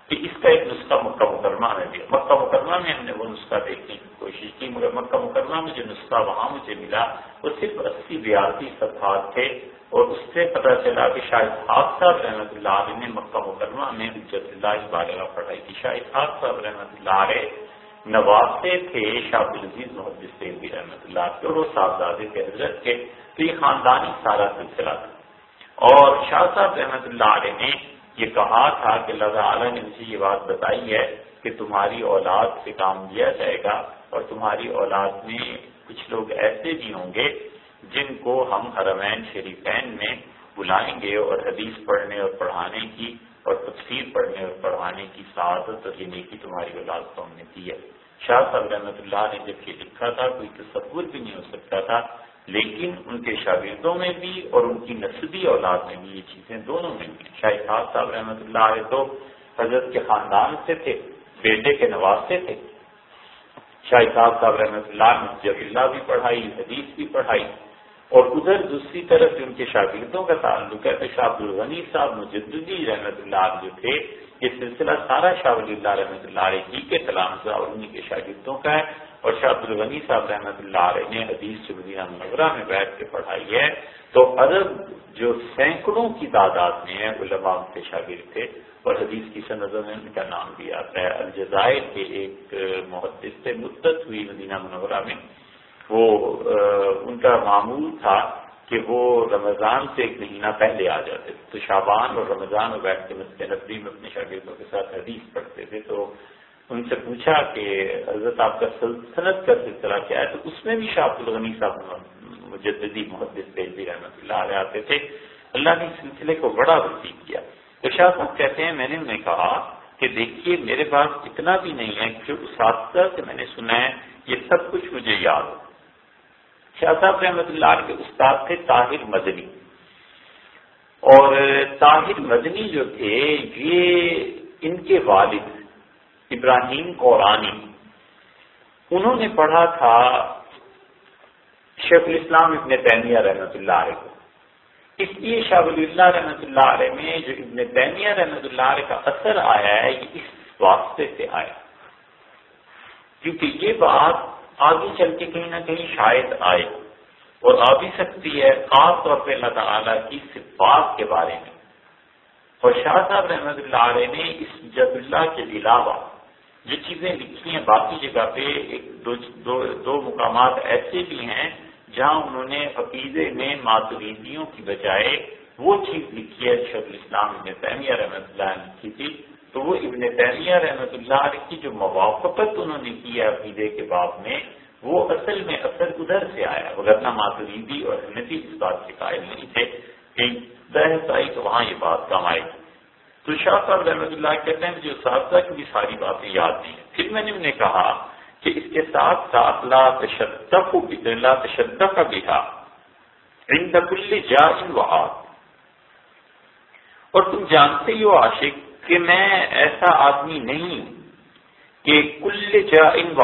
S1: کہ اس کا ایک نسخہ مکہ مکرمہ میں بھی مکہ مکرمہ میں ہم نے وہ نسخہ دیکھنے کی کوشش کی، مگر مکہ مکرمہ میں جو نسخہ وہاں مجھے ملا، وہ صرف اسی بیاسی صفحات تھے اور اس سے پتہ چلا کہ شاید حاق صاحب رحمۃ اللہ علیہ نے مکہ مکرمہ میں حجت اللہ بالغ پڑھائی تھی شاید حاق صاحب رحمۃ اللہ علیہ نواسے تھے شاہ العزیز محدود سیدی رحمۃ اللہ کے اور وہ صاحبزادے کے حضرت کے، تو یہ خاندانی سارا سلسلہ تھا۔ اور شاہ صاحب رحمۃ اللہ علیہ نے یہ کہا تھا کہ اللہ تعالیٰ نے مجھے یہ بات بتائی ہے کہ تمہاری اولاد سے کام لیا جائے گا اور تمہاری اولاد میں کچھ لوگ ایسے بھی ہوں گے جن کو ہم حرمین شریفین میں بلائیں گے اور حدیث پڑھنے اور پڑھانے کی اور تفسیر پڑھنے اور پڑھانے کی سعادت اور یہ نیکی تمہاری اولاد کو ہم نے دی ہے۔ شاہ صاحب رحمۃ اللہ نے جب یہ لکھا تھا، کوئی تصور بھی نہیں ہو سکتا تھا لیکن ان کے شاگردوں میں بھی اور ان کی نسبی اولاد میں بھی یہ چیزیں دونوں میں بھی شاہد خاص صاحب رحمۃ اللہ علیہ تو حضرت کے خاندان سے تھے، بیٹے کے نواز سے تھے۔ شاہد صاحب صاحب رحمۃ اللہ نے جب اللہ بھی پڑھائی، حدیث بھی پڑھائی اور ادھر دوسری طرف ان کے شاگردوں کا تعلق ہے تو شاہ الغنی صاحب مجدی رحمۃ اللہ جو تھے، یہ سلسلہ سارا شاہ ولی اللہ رحمۃ اللہ علیہ کے کلام سے اور انہیں کے شاگردوں کا ہے۔ اور شاہ عبد الغنی صاحب رحمۃ اللہ علیہ نے حدیث جو مدینہ منورہ میں بیٹھ کے پڑھائی ہے، تو ادب جو سینکڑوں کی تعداد میں ہے، علماء کے شاگرد تھے، اور حدیث کی سنظر میں ان کا نام بھی آتا ہے۔ الجزائر کے ایک محدث سے مدت ہوئی مدینہ منورہ میں۔ وہ ان کا معمول تھا کہ وہ رمضان سے ایک مہینہ پہلے آ جاتے تھے۔ تو شابان اور رمضان اور بیٹھ کے مسجد نبی میں اپنے شاگردوں کے ساتھ حدیث پڑھتے تھے۔ تو ان سے پوچھا کہ حضرت آپ کا سلطنت کا سلسلہ کیا ہے؟ تو اس میں بھی شاہ الغنی صاحب مجددی محدث تیزی جی رحمۃ اللہ علیہ آتے تھے۔ اللہ نے اس سلسلے کو بڑا وسیع کیا۔ تو شاہ صاحب کہتے ہیں، میں نے انہیں کہا کہ دیکھیے، میرے پاس اتنا بھی نہیں ہے جو اساتذہ سے میں نے سنا ہے، یہ سب کچھ مجھے یاد ہو شاہ صاحب رحمۃ اللہ کے استاد تھے طاہر مدنی۔ اور طاہر مدنی جو تھے، یہ ان کے والد ابراہیم قورانی انہوں نے پڑھا تھا شیخ الاسلام ابن تیمیہ رحمۃ اللہ علیہ کو۔ اس لیے شاہ ولی اللہ رحمۃ اللہ علیہ میں جو ابن تیمیہ رحمۃ اللہ علیہ کا اثر آیا ہے، یہ اس واسطے سے آیا۔ کیونکہ یہ بات آگے چل کے کہیں نہ کہیں شاید آئے اور آ بھی سکتی ہے، خاص طور پہ اللہ تعالیٰ کی صفات کے بارے میں۔ اور شاہ صاحب رحمت اللہ علیہ نے اس جب اللہ کے علاوہ جو چیزیں لکھی ہیں باقی جگہ پہ ایک دو دو, دو مقامات ایسے بھی ہیں جہاں انہوں نے عقیدے میں ماتریدیوں کی بجائے وہ چیز لکھی ہے شیخ الاسلام ابن تیمیہ رحمۃ اللہ نے لکھی تھی۔ تو وہ ابن تیمیہ رحمۃ اللہ علیہ کی جو موافقت انہوں نے کی ہے عقیدے کے باب میں وہ اصل میں اثر ادھر سے آیا۔ وغیرہ ماتریدی اور حنفی اس بات کے قائل نہیں تھے کہ تو وہاں یہ بات کم آئے گی۔ تو شاہ صاحب رحمۃ اللہ کہتے ہیں مجھے اساتذہ کی بھی ساری باتیں یاد نہیں ہیں۔ پھر میں نے انہیں کہا کہ اس کے ساتھ ساتھ لا تشدق لا تشدق کا بھی تھا ان کل جا اور تم جانتے ہی ہو عاشق کہ میں ایسا آدمی نہیں کہ کل جا ان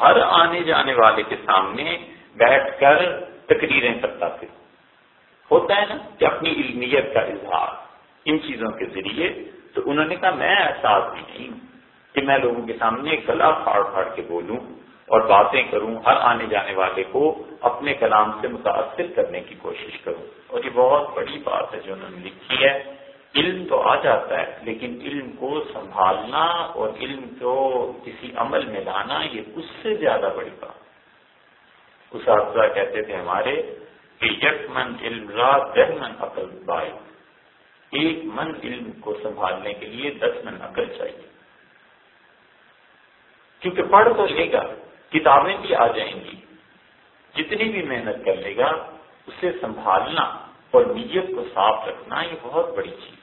S1: ہر آنے جانے والے کے سامنے بیٹھ کر تقریریں کرتا پھر۔ ہوتا ہے نا کہ اپنی علمیت کا اظہار۔ ان چیزوں کے ذریعے، تو انہوں نے کہا، میں ایسا آدمی نہیں کہ میں لوگوں کے سامنے گلا پھاڑ پھاڑ کے بولوں اور باتیں کروں، ہر آنے جانے والے کو اپنے کلام سے متاثر کرنے کی کوشش کروں۔ اور یہ بہت بڑی بات ہے جو انہوں نے لکھی ہے۔ علم تو آ جاتا ہے، لیکن علم کو سنبھالنا اور علم کو کسی عمل میں لانا، یہ اس سے زیادہ بڑی بات اس افزا کہتے تھے ہمارے کہ یک من علم را دہ من عقل بائی ایک من علم کو سنبھالنے کے لیے دس من عقل چاہیے۔ کیونکہ پڑھ تو لے گا، کتابیں بھی آ جائیں گی۔ جتنی بھی محنت کر لے گا، اسے سنبھالنا اور نیت کو صاف رکھنا یہ بہت بڑی چیز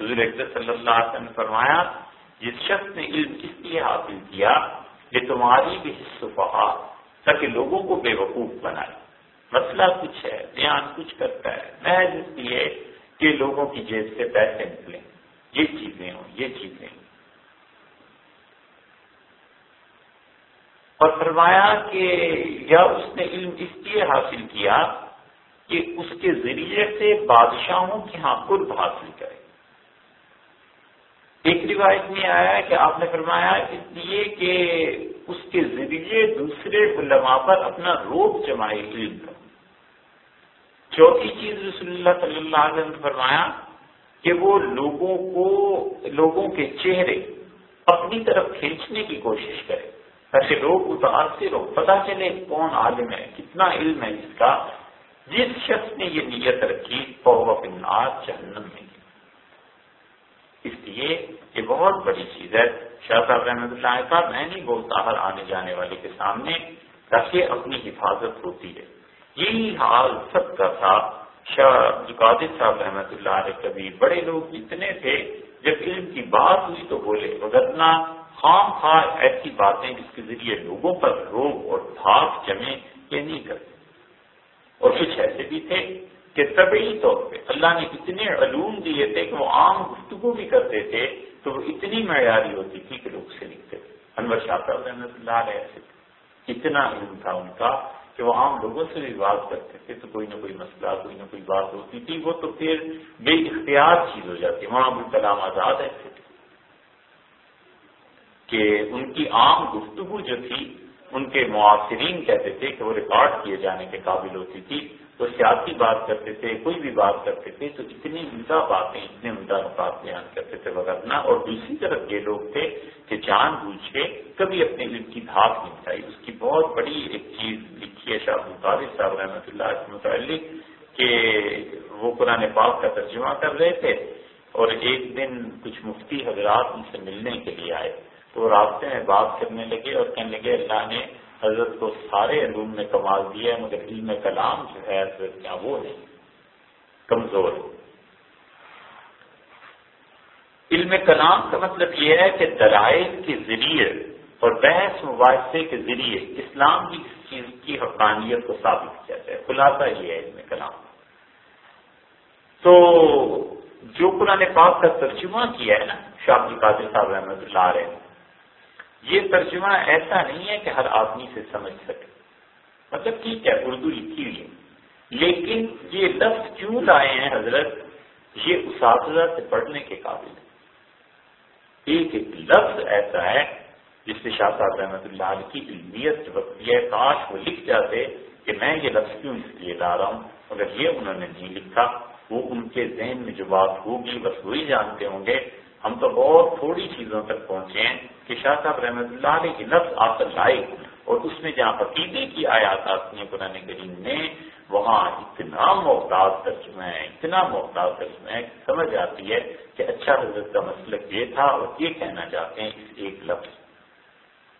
S1: حضور صلی اللہ علیہ وسلم نے فرمایا، جس شخص نے علم اس لیے حاصل کیا کہ تمہاری بھی حصہ تاکہ لوگوں کو بے وقوف بنائے۔ مسئلہ کچھ ہے، دھیان کچھ کرتا ہے محض اس لیے کہ لوگوں کی جیب سے پیسے نکلیں یہ چیزیں ہوں، یہ چیزیں ہوں۔ اور فرمایا کہ یا اس نے علم اس لیے حاصل کیا کہ اس کے ذریعے سے بادشاہوں کی ہاں قرب حاصل کرے۔ ایک روایت میں آیا کہ آپ نے فرمایا اس لیے کہ اس کے ذریعے دوسرے علماء پر اپنا روپ جمائے علم کا۔ چوتھی چیز رسول اللہ صلی اللہ علیہ وسلم نے فرمایا کہ وہ لوگوں کو، لوگوں کے چہرے اپنی طرف کھینچنے کی کوشش کرے۔ تاکہ لوگ متاثر ہو پتا چلے کون عالم ہے، کتنا علم ہے اس کا۔ جس شخص نے یہ نیت رکھی وہ جہنم میں۔ اس لیے یہ بہت بڑی چیز ہے۔ شاہ صاحب رحمۃ اللہ صاحب، میں نہیں بولتا ہر آنے جانے والے کے سامنے، تاکہ اپنی حفاظت ہوتی ہے یہی حال سب کا تھا۔ شاہ عبدالقادر صاحب رحمۃ اللہ علیہ کبھی بڑے لوگ اتنے تھے، جب علم کی بات ہوئی تو بولے وغیرہ خام خواہ ایسی باتیں جس کے ذریعے لوگوں پر روگ اور بھاگ جمے یہ نہیں کرتے۔ اور کچھ ایسے بھی تھے کہ طبعی طور پہ اللہ نے اتنے علوم دیے تھے کہ وہ عام گفتگو بھی کرتے تھے تو وہ اتنی معیاری ہوتی تھی کہ لوگ سے لکھتے تھے۔ انور شاہ صاحب رحمۃ اللہ علیہ سے اتنا علم تھا ان کا۔ کہ وہ عام لوگوں سے بھی بات کرتے تھے تو کوئی نہ کوئی مسئلہ، کوئی نہ کوئی بات ہوتی تھی، وہ تو پھر بے اختیار چیز ہو جاتی ہے۔ وہاں کلام آزاد ایسے تھے کہ ان کی عام گفتگو جو تھی ان کے معاصرین کہتے تھے کہ وہ ریکارڈ کیے جانے کے قابل ہوتی تھی تو سیاسی بات کرتے تھے، کوئی بھی بات کرتے تھے، تو اتنی عمدہ باتیں، اتنے عمدہ نقات بیان کرتے تھے وغیرہ اور دوسری طرف یہ لوگ تھے کہ جان بوجھ کے کبھی اپنے علم کی دھاک نہیں اٹھائی اس کی بہت بڑی ایک چیز لکھی ہے شاہ مطالب صاحب رحمۃ اللہ کے متعلق کہ وہ قرآن پاک کا ترجمہ کر رہے تھے اور ایک دن کچھ مفتی حضرات ان سے ملنے کے لیے آئے۔ تو راستے میں بات کرنے لگے اور کہنے لگے، اللہ نے حضرت کو سارے علوم میں کمال دیا ہے، مگر علم کلام جو ہے، حضرت کیا وہ نہیں کمزور علم کلام کا مطلب یہ ہے کہ دلائل کے ذریعے اور بحث مباحثے کے ذریعے اسلام کی کسی چیز کی حقانیت کو ثابت کیا جائے۔ خلاصہ یہ ہے علم کلام۔ تو جو قرآن پاک کا ترجمہ کیا ہے نا، شاہ قادر صاحب رحمۃ اللہ علیہ یہ ترجمہ ایسا نہیں ہے کہ ہر آدمی سے سمجھ سکے۔ مطلب ٹھیک ہے، اردو لکھی ہوئی ہے۔ لیکن یہ لفظ کیوں لائے ہیں حضرت؟ یہ اساتذہ سے پڑھنے کے قابل ہے ایک ایک لفظ ایسا ہے جس سے شاہ صاحب رحمۃ اللہ علیہ کی علمیت وقتی ہے کاش وہ لکھ جاتے کہ میں یہ لفظ کیوں اس لیے لا رہا ہوں اگر یہ انہوں نے نہیں لکھا۔ وہ ان کے ذہن میں جو بات ہوگی، بس وہی جانتے ہوں گے۔ ہم تو بہت تھوڑی چیزوں تک پہنچے ہیں کہ شاہ صاحب رحمۃ اللہ علیہ کی لفظ آپ کر لائے اور اس میں جہاں عقیدے کی آیات آتی ہیں قرآن کریم نے وہاں اتنا محتاط ترجمہ ہے اتنا محتاط ترجمہ ہے سمجھ آتی ہے کہ اچھا حضرت کا مسلک یہ تھا اور یہ کہنا چاہتے ہیں اس ایک لفظ۔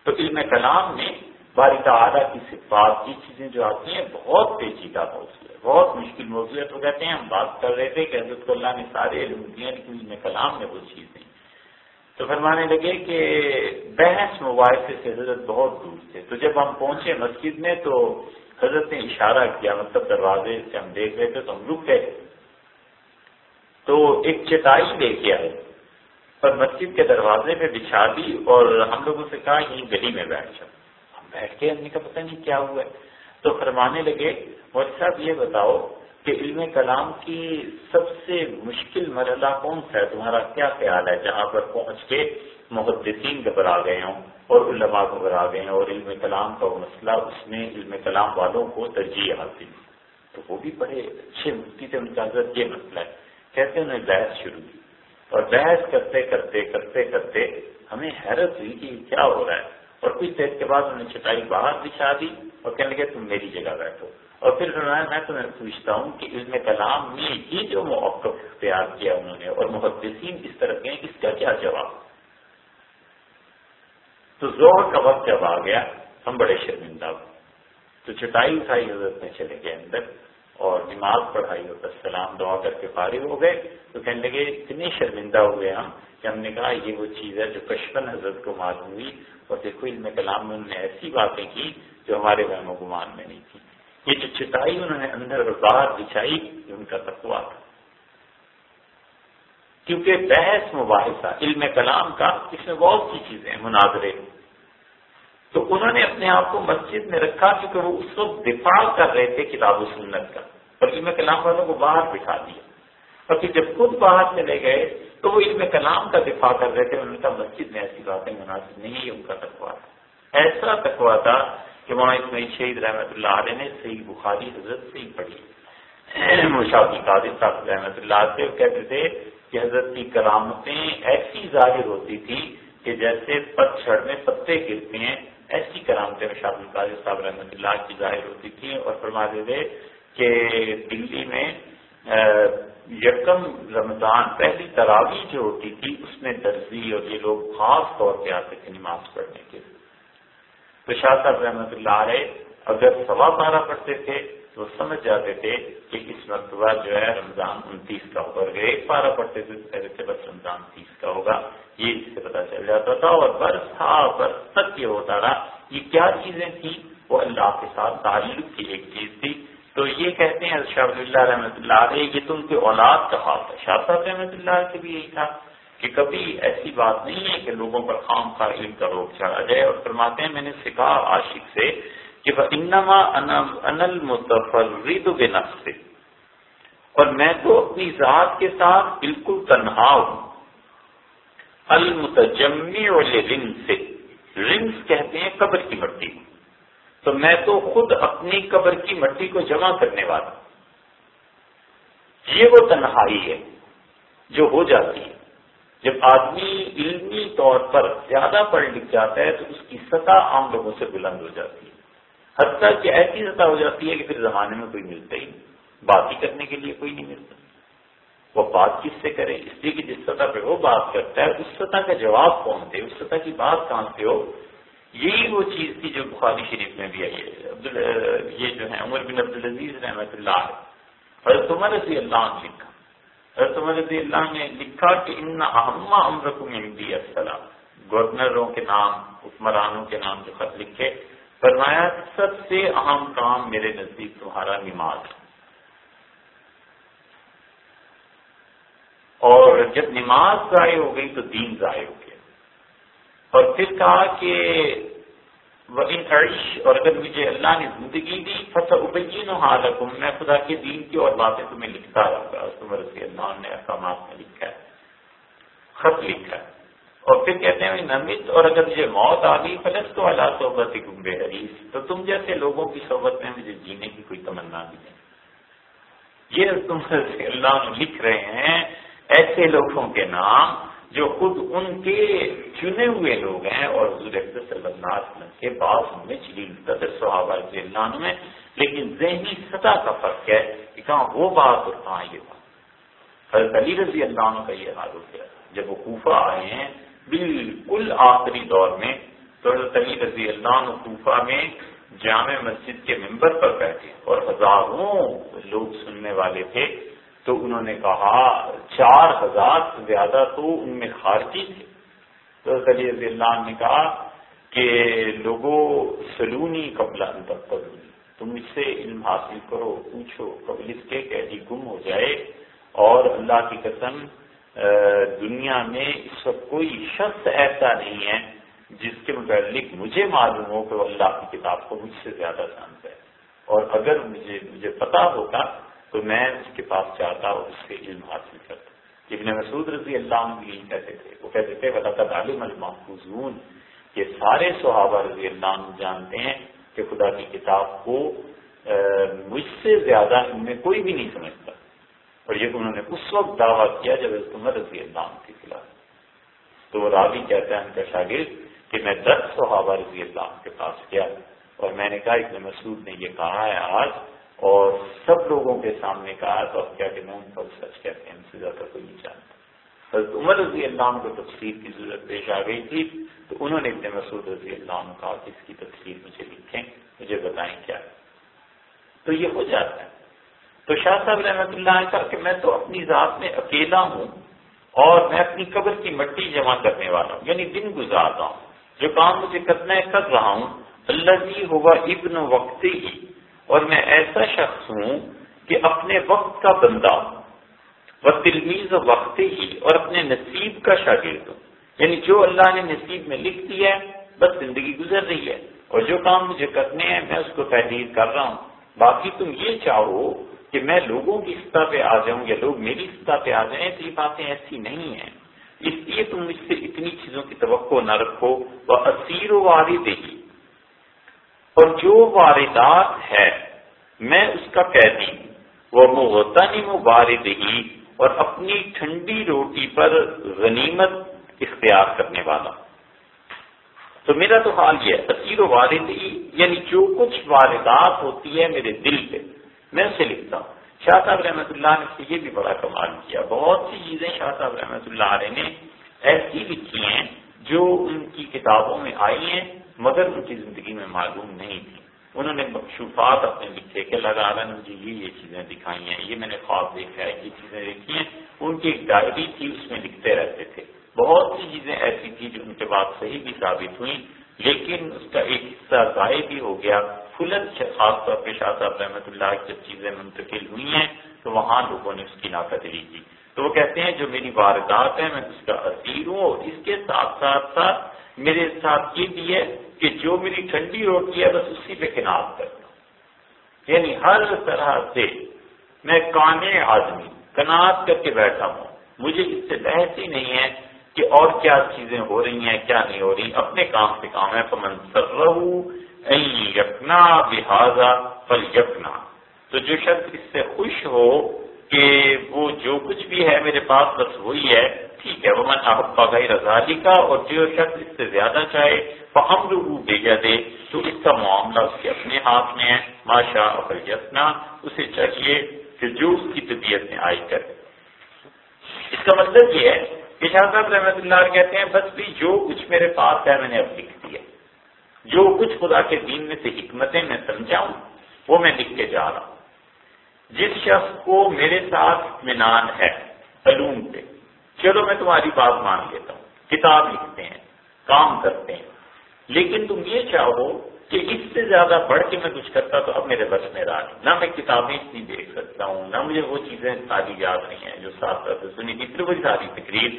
S1: تو علم کلام میں باری تعالیٰ کی صفات کی چیزیں جو آتی ہیں بہت پیچیدہ موضوع ہے بہت مشکل موضوع ہے تو کہتے ہیں، ہم بات کر رہے تھے کہ حضرت اللہ نے سارے علم دیے لیکن علم کلام میں وہ چیز نہیں۔ تو فرمانے لگے کہ بحث مباحثے سے حضرت بہت دور تھے۔ تو جب ہم پہنچے مسجد میں تو حضرت نے اشارہ کیا مطلب دروازے سے ہم دیکھ رہے تھے تو ہم رک گئے۔ تو ایک چٹائی لے کے آئے اور مسجد کے دروازے پہ بچھا دی اور ہم لوگوں سے کہا، یہیں گلی میں بیٹھ جاؤ۔ بیٹھ کے ہم نے کہا پتہ نہیں کیا ہوا ہے۔ تو فرمانے لگے مودی صاحب یہ بتاؤ کہ علم کلام کی سب سے مشکل مرحلہ کون سا ہے؟ تمہارا کیا خیال ہے؟ جہاں پر پہنچ کے محدثین گھبرا گئے ہوں اور علماء گھبرا گئے ہیں اور علم کلام کا وہ مسئلہ، اس میں علم کلام والوں کو ترجیح حاصل تو وہ بھی بڑے اچھے مفتی تھے، ان کا حضرت یہ مسئلہ ہے۔ کہتے انہوں نے بحث شروع کی۔ اور بحث کرتے کرتے کرتے کرتے ہمیں حیرت ہوئی کہ کیا ہو رہا ہے۔ اور کچھ دیر کے بعد انہوں نے چٹائی باہر بچھا دی اور کہنے لگے، تم میری جگہ بیٹھو. اور پھر میں تمہیں پوچھتا ہوں کہ علم کلام میں یہ جو موقف اختیار کیا انہوں نے اور محدثین اس طرح کے اس کا کیا جواب؟ تو زور کا وقت جب آ گیا، ہم بڑے شرمندہ ہوئے۔ تو چٹائی اٹھائی حضرت میں چلے گئے اندر۔ اور نماز پڑھائی اور السلام دعا کر کے فارغ ہو گئے تو کہنے لگے، اتنے شرمندہ ہوئے ہم کہ ہم نے کہا، یہ وہ چیز ہے جو کشمن حضرت کو معلوم ہوئی اور دیکھو، علم کلام میں انہوں نے ایسی باتیں کی جو ہمارے وہم و گمان میں نہیں تھی۔ یہ جو چٹائی انہوں نے اندر اور باہر بچھائی، یہ ان کا تقوا تھا۔ کیونکہ بحث مباحثہ، علم کلام کا، اس میں بہت سی چیزیں مناظرے۔ تو انہوں نے اپنے آپ کو مسجد میں رکھا کیونکہ وہ اس وقت دفاع کر رہے تھے کتاب و سنت کا اور علم کلام والوں کو باہر بٹھا دیا۔ اور پھر جب خود باہر چلے گئے تو وہ علم کلام کا دفاع کر رہے تھے، انہوں نے کہا مسجد میں ایسی باتیں مناسب نہیں یہ ان کا تقوا تھا ایسا تقوا تھا کہ وہاں اسماعیل شہید رحمۃ اللہ علیہ نے صحیح بخاری حضرت سے ہی پڑھی۔ مشافی قادر صاحب رحمۃ اللہ سے کہتے تھے کہ حضرت کی کرامتیں ایسی ظاہر ہوتی تھی کہ جیسے پتھر میں پتے گرتے ہیں ایسی کرامتیں مشافی قادر صاحب رحمۃ اللہ کی ظاہر ہوتی تھی اور فرماتے تھے کہ دلی میں یکم رمضان، پہلی تراوی جو ہوتی تھی، اس میں درزی اور یہ لوگ خاص طور پہ آتے تھے نماز پڑھنے کے تو شاہ صاحب رحمۃ اللہ علیہ اگر سوا بارہ پڑھتے تھے تو سمجھ جاتے تھے کہ اس مرتبہ جو ہے رمضان انتیس کا ہوگا اگر ایک پارہ پڑھتے تھے تو کہتے تھے بس رمضان تیس کا ہوگا۔ یہ اس سے پتا چل جاتا تھا اور برس تھا برس تک یہ ہوتا رہا۔ یہ کیا چیزیں تھیں؟ وہ اللہ کے ساتھ تعلق کی ایک چیز تھی۔ تو یہ کہتے ہیں شاہ اللہ رحمۃ اللہ علیہ، یہ تو ان کے اولاد کا خاص ہے شاہ صاحب رحمۃ اللہ علیہ سے بھی یہی تھا کہ کبھی ایسی بات نہیں ہے کہ لوگوں پر خام کا علم کا روک چڑھا جائے۔ اور فرماتے ہیں، میں نے سکھا عاشق سے کہ انما انل متفرد بے سے اور میں تو اپنی ذات کے ساتھ بالکل تنہا ہوں۔ المتجمی والے رنگ سے کہتے ہیں قبر کی مٹی۔ تو میں تو خود اپنی قبر کی مٹی کو جمع کرنے والا یہ وہ تنہائی ہے جو ہو جاتی ہے۔ جب آدمی علمی طور پر زیادہ پڑھ لکھ جاتا ہے تو اس کی سطح عام لوگوں سے بلند ہو جاتی ہے۔ حتیٰ کہ ایسی سطح ہو جاتی ہے کہ پھر زمانے میں کوئی ملتا ہی نہیں۔ بات ہی کرنے کے لیے کوئی نہیں ملتا۔ وہ بات کس سے کرے؟ اس لیے کہ جس سطح پہ وہ بات کرتا ہے، اس سطح کا جواب کون دے؟ اس سطح کی بات کہاں سے ہو؟ یہی وہ چیز تھی جو بخاری شریف میں بھی آئی ہے۔ یہ جو ہے عمر بن عبدالعزیز رحمۃ اللہ حضرت عمر رضی اللہ نے لکھا۔ حضرت عمر رضی اللہ نے لکھا کہ ان احمد امرکم امبی السلام، گورنروں کے نام، حکمرانوں کے نام جو خط لکھے فرمایا سب سے اہم کام میرے نزدیک تمہارا نماز اور جب نماز ضائع ہو گئی تو دین ضائع ہو گیا۔ اور پھر کہا کہ وہ ان عرش اور اگر مجھے اللہ نے زندگی دی فتح ابین و حالکم میں خدا کے دین کی اور باتیں تمہیں لکھتا رہوں گا۔ عمر رضی اللہ نے احکامات میں لکھا ہے۔ خط لکھا ہے۔ اور پھر کہتے ہیں نمت اور اگر مجھے موت آ گئی فلس تو اللہ صحبت گمبے حریف تو تم جیسے لوگوں کی صحبت میں مجھے جینے کی کوئی تمنا نہیں۔ یہ تم رضی اللہ لکھ رہے ہیں ایسے لوگوں کے نام جو خود ان کے چنے ہوئے لوگ ہیں اور حضور صلی اللہ علیہ وسلم کے بعض میں چلیل قدر صحابہ رضی اللہ عنہ میں لیکن ذہنی سطح کا فرق ہے کہ کہاں وہ بات اور کہاں یہ بات۔ حضرت علی رضی اللہ عنہ کا یہ حال ہو گیا۔ جب وہ کوفہ آئے ہیں بالکل آخری دور میں تو حضرت علی رضی اللہ عنہ کوفہ میں جامع مسجد کے ممبر پر بیٹھے اور ہزاروں لوگ سننے والے تھے۔ تو انہوں نے کہا، چار ہزار سے زیادہ تو ان میں خارجی تھے تو رضی اللہ نے کہا کہ لوگوں سلونی قبل انتر تم اس سے علم حاصل کرو، پوچھو قبل اس کے کہ گم ہو جائے اور اللہ کی قسم دنیا میں اس وقت کوئی شخص ایسا نہیں ہے جس کے متعلق مجھے معلوم ہو کہ وہ اللہ کی کتاب کو مجھ سے زیادہ جانتا ہے۔ اور اگر مجھے مجھے پتا ہوگا تو میں اس کے پاس چاہتا اور اس سے علم حاصل کرتا۔ ابن مسعود رضی اللہ عنہ یہی کہتے تھے، وہ کہتے تھے ولاقت عالم المحفوظون یہ سارے صحابہ رضی اللہ عنہ جانتے ہیں کہ خدا کی کتاب کو مجھ سے زیادہ ان میں کوئی بھی نہیں سمجھتا۔ اور یہ انہوں نے اس وقت دعویٰ کیا جب اس عمر رضی اللہ عنہ کے خلاف تو وہ راوی کہتا ہے ان کا شاگرد، کہ میں دس صحابہ رضی اللہ عنہ کے پاس گیا اور میں نے کہا، ابن مسعود نے یہ کہا ہے آج اور سب لوگوں کے سامنے کہا تو اب کیا کہ میں ان پر سچ کہتے ہیں، ان سے زیادہ کوئی نہیں جانتا۔ حضرت عمر رضی اللہ عنہ کو تفصیل کی ضرورت پیش آ گئی تھی، تو انہوں نے ابن مسعود رضی اللہ عنہ کہا کہ اس کی تفصیل مجھے لکھیں، مجھے بتائیں کیا۔ تو یہ ہو جاتا ہے۔ تو شاہ صاحب رحمۃ اللہ نے کہا کہ میں تو اپنی ذات میں اکیلا ہوں اور میں اپنی قبر کی مٹی جمع کرنے والا ہوں یعنی دن گزار رہا ہوں۔ جو کام مجھے کرنا ہے، کر رہا ہوں۔ اللہ جی ہوگا ابن وقت ہی اور میں ایسا شخص ہوں کہ اپنے وقت کا بندہ ہوں۔ وہ تلمیز وقت ہی اور اپنے نصیب کا شاگرد ہوں۔ یعنی جو اللہ نے نصیب میں لکھ دیا ہے، بس زندگی گزر رہی ہے۔ اور جو کام مجھے کرنے ہیں، میں اس کو تحریر کر رہا ہوں۔ باقی تم یہ چاہو کہ میں لوگوں کی سطح پہ آ جاؤں یا لوگ میری سطح پہ آ جائیں، تو یہ باتیں ایسی نہیں ہیں۔ اس لیے تم مجھ سے اتنی چیزوں کی توقع نہ رکھو۔ وہ اسیر و وارد ہی اور جو واردات ہے، میں اس کا قیدی وہ محتانی مبارد ہی اور اپنی ٹھنڈی روٹی پر غنیمت اختیار کرنے والا۔ تو میرا تو حال یہ ہے اسیر و واردی یعنی جو کچھ واردات ہوتی ہے میرے دل پہ میں اسے لکھتا ہوں۔ شاہ صاحب رحمۃ اللہ نے یہ بھی بڑا کمال کیا۔ بہت سی چیزیں شاہ صاحب رحمۃ اللہ علیہ نے ایسی لکھی ہیں جو ان کی کتابوں میں آئی ہیں، مگر ان کی زندگی میں معلوم نہیں تھی۔ انہوں نے مقصوفات اپنے لکھے کہ اللہ تعالیٰ نے مجھے یہ یہ چیزیں دکھائی ہیں۔ یہ میں نے خواب دیکھا ہے، یہ چیزیں دیکھی ہیں۔ ان کی ایک ڈائری تھی، اس میں لکھتے رہتے تھے۔ بہت سی چیزیں ایسی تھی جو ان کے بعد صحیح بھی ثابت ہوئی لیکن اس کا ایک حصہ ضائع بھی ہو گیا۔ فلت خاص طور پہ شاہ صاحب رحمۃ اللہ کی جب چیزیں منتقل ہوئی ہیں، تو وہاں لوگوں نے اس کی ناقدری کی تو وہ کہتے ہیں، جو میری واردات ہے میں اس کا اسیر ہوں اور اس کے ساتھ ساتھ ساتھ میرے ساتھ یہ بھی ہے کہ جو میری ٹھنڈی روٹی ہے، بس اسی پہ کناب کرتا ہوں۔ یعنی ہر طرح سے میں کانے آدمی کناب کر کے بیٹھا ہوں۔ مجھے اس سے بحث ہی نہیں ہے کہ اور کیا چیزیں ہو رہی ہیں، کیا نہیں ہو رہی۔ اپنے کام سے کام ہے پمن سر رہو یقنا لہذا فل یقنا تو جو شخص اس سے خوش ہو کہ وہ جو کچھ بھی ہے میرے پاس بس وہی ہے، ٹھیک ہے وہ میں احبا گئی رضالی کا اور جو شخص اس سے زیادہ چاہے وہ ہم لوگ بھیجا دے تو اس کا معاملہ اس کے اپنے ہاتھ میں ہے۔ ماشا اور یتنا اسے چاہیے کہ جو اس کی طبیعت میں آئی کرے۔ اس کا مطلب یہ ہے کہ شاہ صاحب رحمۃ اللہ کہتے ہیں، بس بھی جو کچھ میرے پاس ہے، میں نے اب لکھ دیا۔ جو کچھ خدا کے دین میں سے حکمتیں میں سمجھاؤں، وہ میں لکھ کے جا رہا ہوں۔ جس شخص کو میرے ساتھ اطمینان ہے علوم پہ، چلو میں تمہاری بات مان لیتا ہوں۔ کتاب لکھتے ہیں، کام کرتے ہیں۔ لیکن تم یہ چاہو کہ اس سے زیادہ بڑھ کے میں کچھ کرتا تو اب میرے بس میں رہا نہیں نہ میں کتابیں اتنی دیکھ سکتا ہوں، نہ مجھے وہ چیزیں ساری یاد نہیں ہیں جو ساتھ ساتھ سنی تھی۔ پھر وہی ساری تقریر۔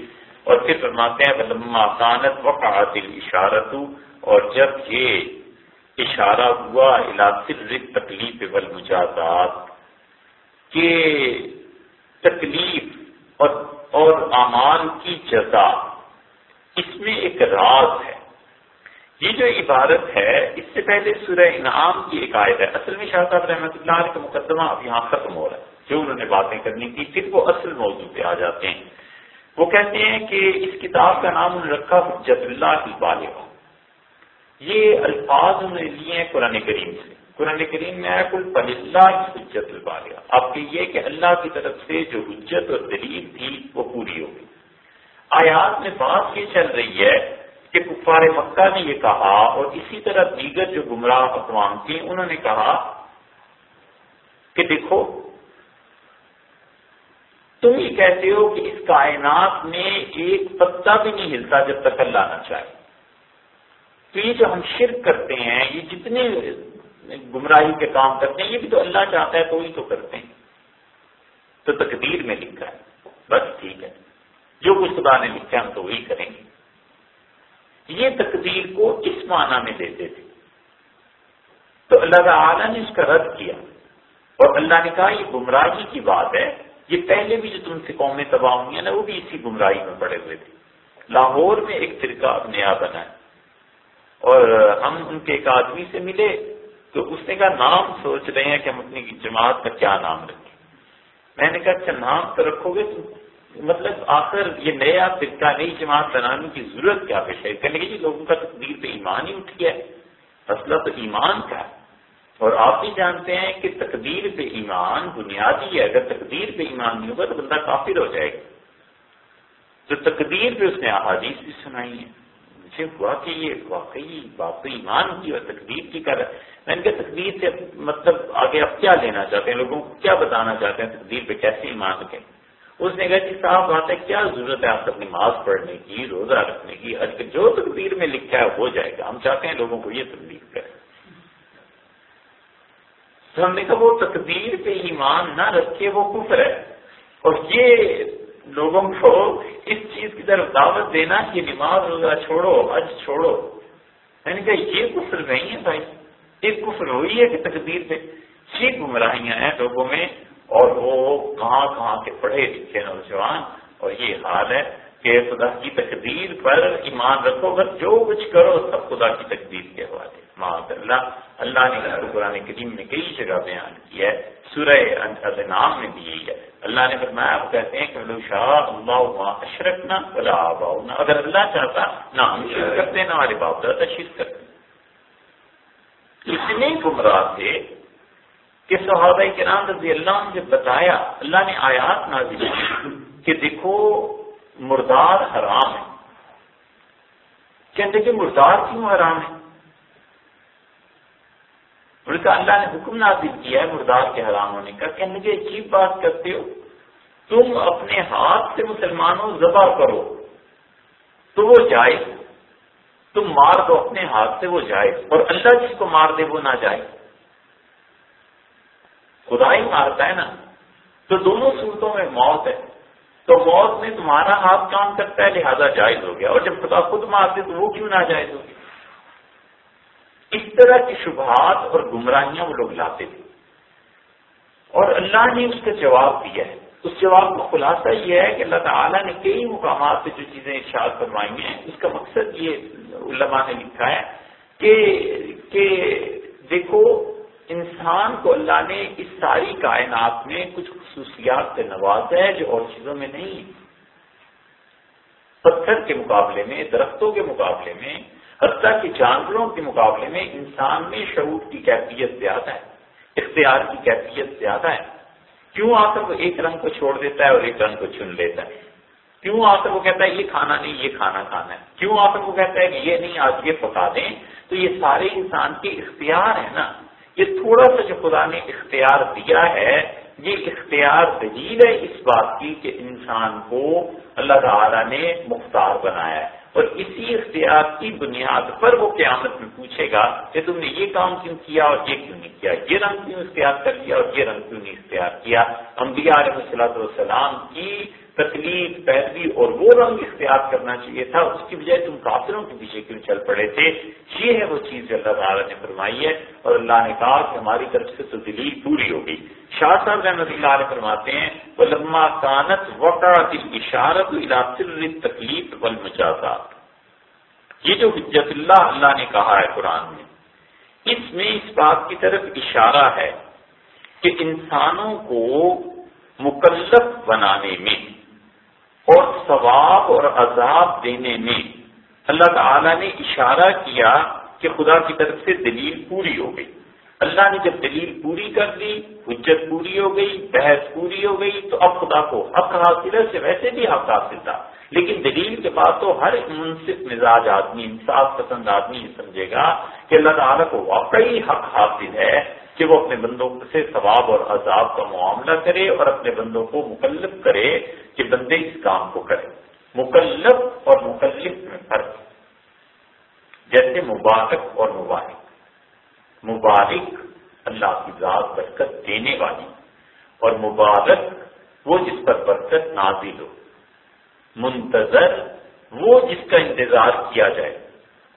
S1: اور پھر فرماتے ہیں لما کانت و قاتل اشارت اور جب یہ اشارہ ہوا علاقل تکلیف بل مجازات کہ تکلیف اور اور اعمال کی جزا اس میں ایک راز ہے۔ یہ جو عبارت ہے، اس سے پہلے سورہ انعام کی ایک آیت ہے۔ اصل میں شاہ صاحب رحمۃ اللہ علیہ کا مقدمہ اب یہاں ختم ہو رہا ہے۔ جو انہوں نے باتیں کرنی تھی، پھر وہ اصل موضوع پہ آ جاتے ہیں۔ وہ کہتے ہیں کہ اس کتاب کا نام انہوں نے رکھا حجت اللہ البالغ یہ الفاظ انہوں نے لیے ہیں قرآن کریم سے۔ قرآن کریم میں آیا کل پل اللہ حجت البالغ۔ اب یہ کہ اللہ کی طرف سے جو حجت اور دلیل تھی، وہ پوری ہو گئی۔ آیات میں بات یہ چل رہی ہے کہ کفار مکہ نے یہ کہا اور اسی طرح دیگر جو گمراہ اقوام تھی انہوں نے کہا کہ دیکھو، تم یہ کہتے ہو کہ اس کائنات میں ایک پتا بھی نہیں ہلتا جب تک اللہ نہ چاہے۔ تو یہ جو ہم شرک کرتے ہیں، یہ جتنے گمراہی کے کام کرتے ہیں، یہ بھی تو اللہ چاہتا ہے تو ہی تو کرتے ہیں۔ تو تقدیر میں لکھا ہے۔ بس ٹھیک ہے۔ جو کچھ خدا نے لکھا ہم تو وہی کریں گے۔ یہ تقدیر کو اس معنی میں دیتے تھے۔ تو اللہ تعالیٰ نے اس کا رد کیا۔ اور اللہ نے کہا، یہ گمراہی کی بات ہے۔ یہ پہلے بھی جو تم سے قومیں تباہ ہوئی ہیں نا، وہ بھی اسی گمراہی میں پڑے ہوئے تھے۔ لاہور میں ایک فرقہ نیا بنا ہے۔ اور ہم ان کے ایک آدمی سے ملے تو اس نے کہا، نام سوچ رہے ہیں کہ ہم اپنی جماعت کا کیا نام رکھیں۔ میں نے کہا اچھا نام تو رکھو گے۔ مطلب آخر یہ نیا فرقہ، نئی جماعت بنانے کی ضرورت کیا پیش ہے کہنے جی لوگوں کا تقدیر پہ ایمان ہی اٹھ گیا ہے۔ مسئلہ تو ایمان کا ہے۔ اور آپ بھی جانتے ہیں کہ تقدیر پہ ایمان بنیادی ہے۔ اگر تقدیر پہ ایمان نہیں ہوگا تو بندہ کافر ہو جائے گا۔ تو تقدیر پہ اس نے احادیث بھی سنائی ہے مجھے ہوا کہ یہ واقعی بات ایمان کی اور تقدیر کی کر میں نے کہا تقدیر سے مطلب آگے آپ کیا لینا چاہتے ہیں؟ لوگوں کو کیا بتانا چاہتے ہیں تقدیر پہ کیسے ایمان رکھیں؟ اس نے کہا کہ صاحب، بات ہے، کیا ضرورت ہے آپ کو نماز پڑھنے کی، روزہ رکھنے کی؟ حج کے جو تقدیر میں لکھا ہے ہو جائے گا۔ ہم چاہتے ہیں لوگوں کو یہ تبدیل کریں۔ تو ہم نے کہا، وہ تقدیر پہ ایمان نہ رکھے، وہ کفر ہے۔ اور یہ لوگوں کو اس چیز کی طرف دعوت دینا کہ نماز روزہ چھوڑو، حج چھوڑو۔ میں نے کہا، یہ کفر نہیں ہے بھائی۔ ایک کفر ہوئی ہے کہ تقدیر پہ یہ گمراہیاں ہیں لوگوں میں اور وہ کہاں کہاں کے پڑھے لکھے نوجوان۔ اور یہ حال ہے کہ خدا کی تقدیر پر ایمان رکھو، بس جو کچھ کرو سب خدا کی تقدیر کے حوالے۔ محمد اللہ اللہ نے قرآن کریم میں کئی جگہ بیان کیا ہے۔ سورہ نام میں بھی یہی ہے۔ اللہ نے فرمایا آپ کہتے ہیں کہ شاہ اللہ اشرک نہ بلا اگر اللہ چاہتا، نہ ہم شرک کرتے، نہ ہمارے باپ دادا شرک کرتے۔ اتنے گمراہ تھے کہ صحابہ کے نام رضی اللہ نے بتایا، اللہ نے آیات نازل کہ دیکھو، مردار حرام ہے۔ کہ مردار کیوں حرام ہے؟ کا اللہ نے حکم نازل کیا ہے مردار کے حرام ہونے کا، کہنے کے عجیب بات کرتے ہو، تم اپنے ہاتھ سے مسلمانوں ذبح کرو، تو وہ جائے، تم مار دو اپنے ہاتھ سے، وہ جائے، اور اللہ جس کو مار دے وہ نہ جائے۔ خدا ہی مارتا ہے نا، تو دونوں صورتوں میں موت ہے۔ تو موت میں تمہارا ہاتھ کام کرتا ہے؟ لہذا جائز ہو گیا۔ اور جب خدا خود مارتے تو وہ کیوں نہ جائز ہو گیا؟ اس طرح کی شبہات اور گمراہیاں وہ لوگ لاتے تھے۔ اور اللہ نے اس کا جواب دیا ہے۔ اس جواب کا خلاصہ یہ ہے کہ اللہ تعالیٰ نے کئی مقامات سے جو چیزیں ارشاد کروائی ہیں، اس کا مقصد یہ علماء نے لکھا ہے کہ کہ دیکھو، انسان کو اللہ نے اس ساری کائنات میں کچھ خصوصیات سے نوازا ہے جو اور چیزوں میں نہیں۔ پتھر کے مقابلے میں، درختوں کے مقابلے میں حتیٰ کہ جانوروں کے مقابلے میں انسان میں شعور کی کیفیت زیادہ ہے، اختیار کی کیفیت زیادہ ہے۔ کیوں آ کر وہ ایک رنگ کو چھوڑ دیتا ہے اور ایک رنگ کو چن لیتا ہے؟ کیوں آ کر وہ کہتا ہے یہ کھانا نہیں، یہ کھانا کھانا ہے؟ کیوں آ کر وہ کہتا ہے کہ یہ نہیں، آج یہ پکا دیں؟ تو یہ سارے انسان کے اختیار ہیں نا۔ یہ تھوڑا سا جو خدا نے اختیار دیا ہے، یہ اختیار دلیل ہے اس بات کی کہ انسان کو اللہ تعالیٰ نے مختار بنایا ہے۔ اور اسی اختیار کی بنیاد پر وہ قیامت میں پوچھے گا کہ تم نے یہ کام کیوں کیا اور یہ کیوں نہیں کیا؟ یہ رنگ کیوں اختیار کر لیا اور یہ رنگ کیوں نہیں اختیار کیا؟ انبیاء علیہ صلاح والسلام کی تکلیف پیروی اور وہ رنگ اختیار کرنا چاہیے تھا، اس کی بجائے تم کافروں کے پیچھے کیوں چل پڑے تھے؟ یہ ہے وہ چیز جو اللہ تعالیٰ نے فرمائی ہے اور اللہ نے کہا کہ ہماری طرف سے تو دلیل پوری ہوگی۔ شاہ صاحب رحمۃ اللہ علیہ فرماتے ہیں وہ لما کانت وقعت اشارت تکلیف والمجازات. یہ جو حجت اللہ اللہ نے کہا ہے قرآن میں، اس میں اس بات کی طرف اشارہ ہے کہ انسانوں کو مکلف بنانے میں اور ثواب اور عذاب دینے میں اللہ تعالی نے اشارہ کیا کہ خدا کی طرف سے دلیل پوری ہو گئی۔ اللہ نے جب دلیل پوری کر دی، حجت پوری ہو گئی، بحث پوری ہو گئی، تو اب خدا کو حق حاصل ہے ویسے بھی حق حاصل تھا۔ لیکن دلیل کے بعد تو ہر منصف مزاج آدمی، انصاف پسند آدمی یہ سمجھے گا کہ اللہ تعالیٰ کو واقعی حق حاصل ہے۔ کہ وہ اپنے بندوں سے ثواب اور عذاب کا معاملہ کرے اور اپنے بندوں کو مکلف کرے کہ بندے اس کام کو کرے مکلف اور مکلف میں فرق۔ جیسے مبارک اور مبارک۔ مبارک اللہ کی ذات برکت دینے والی۔ اور مبارک وہ جس پر برکت نازل ہو۔ منتظر وہ جس کا انتظار کیا جائے۔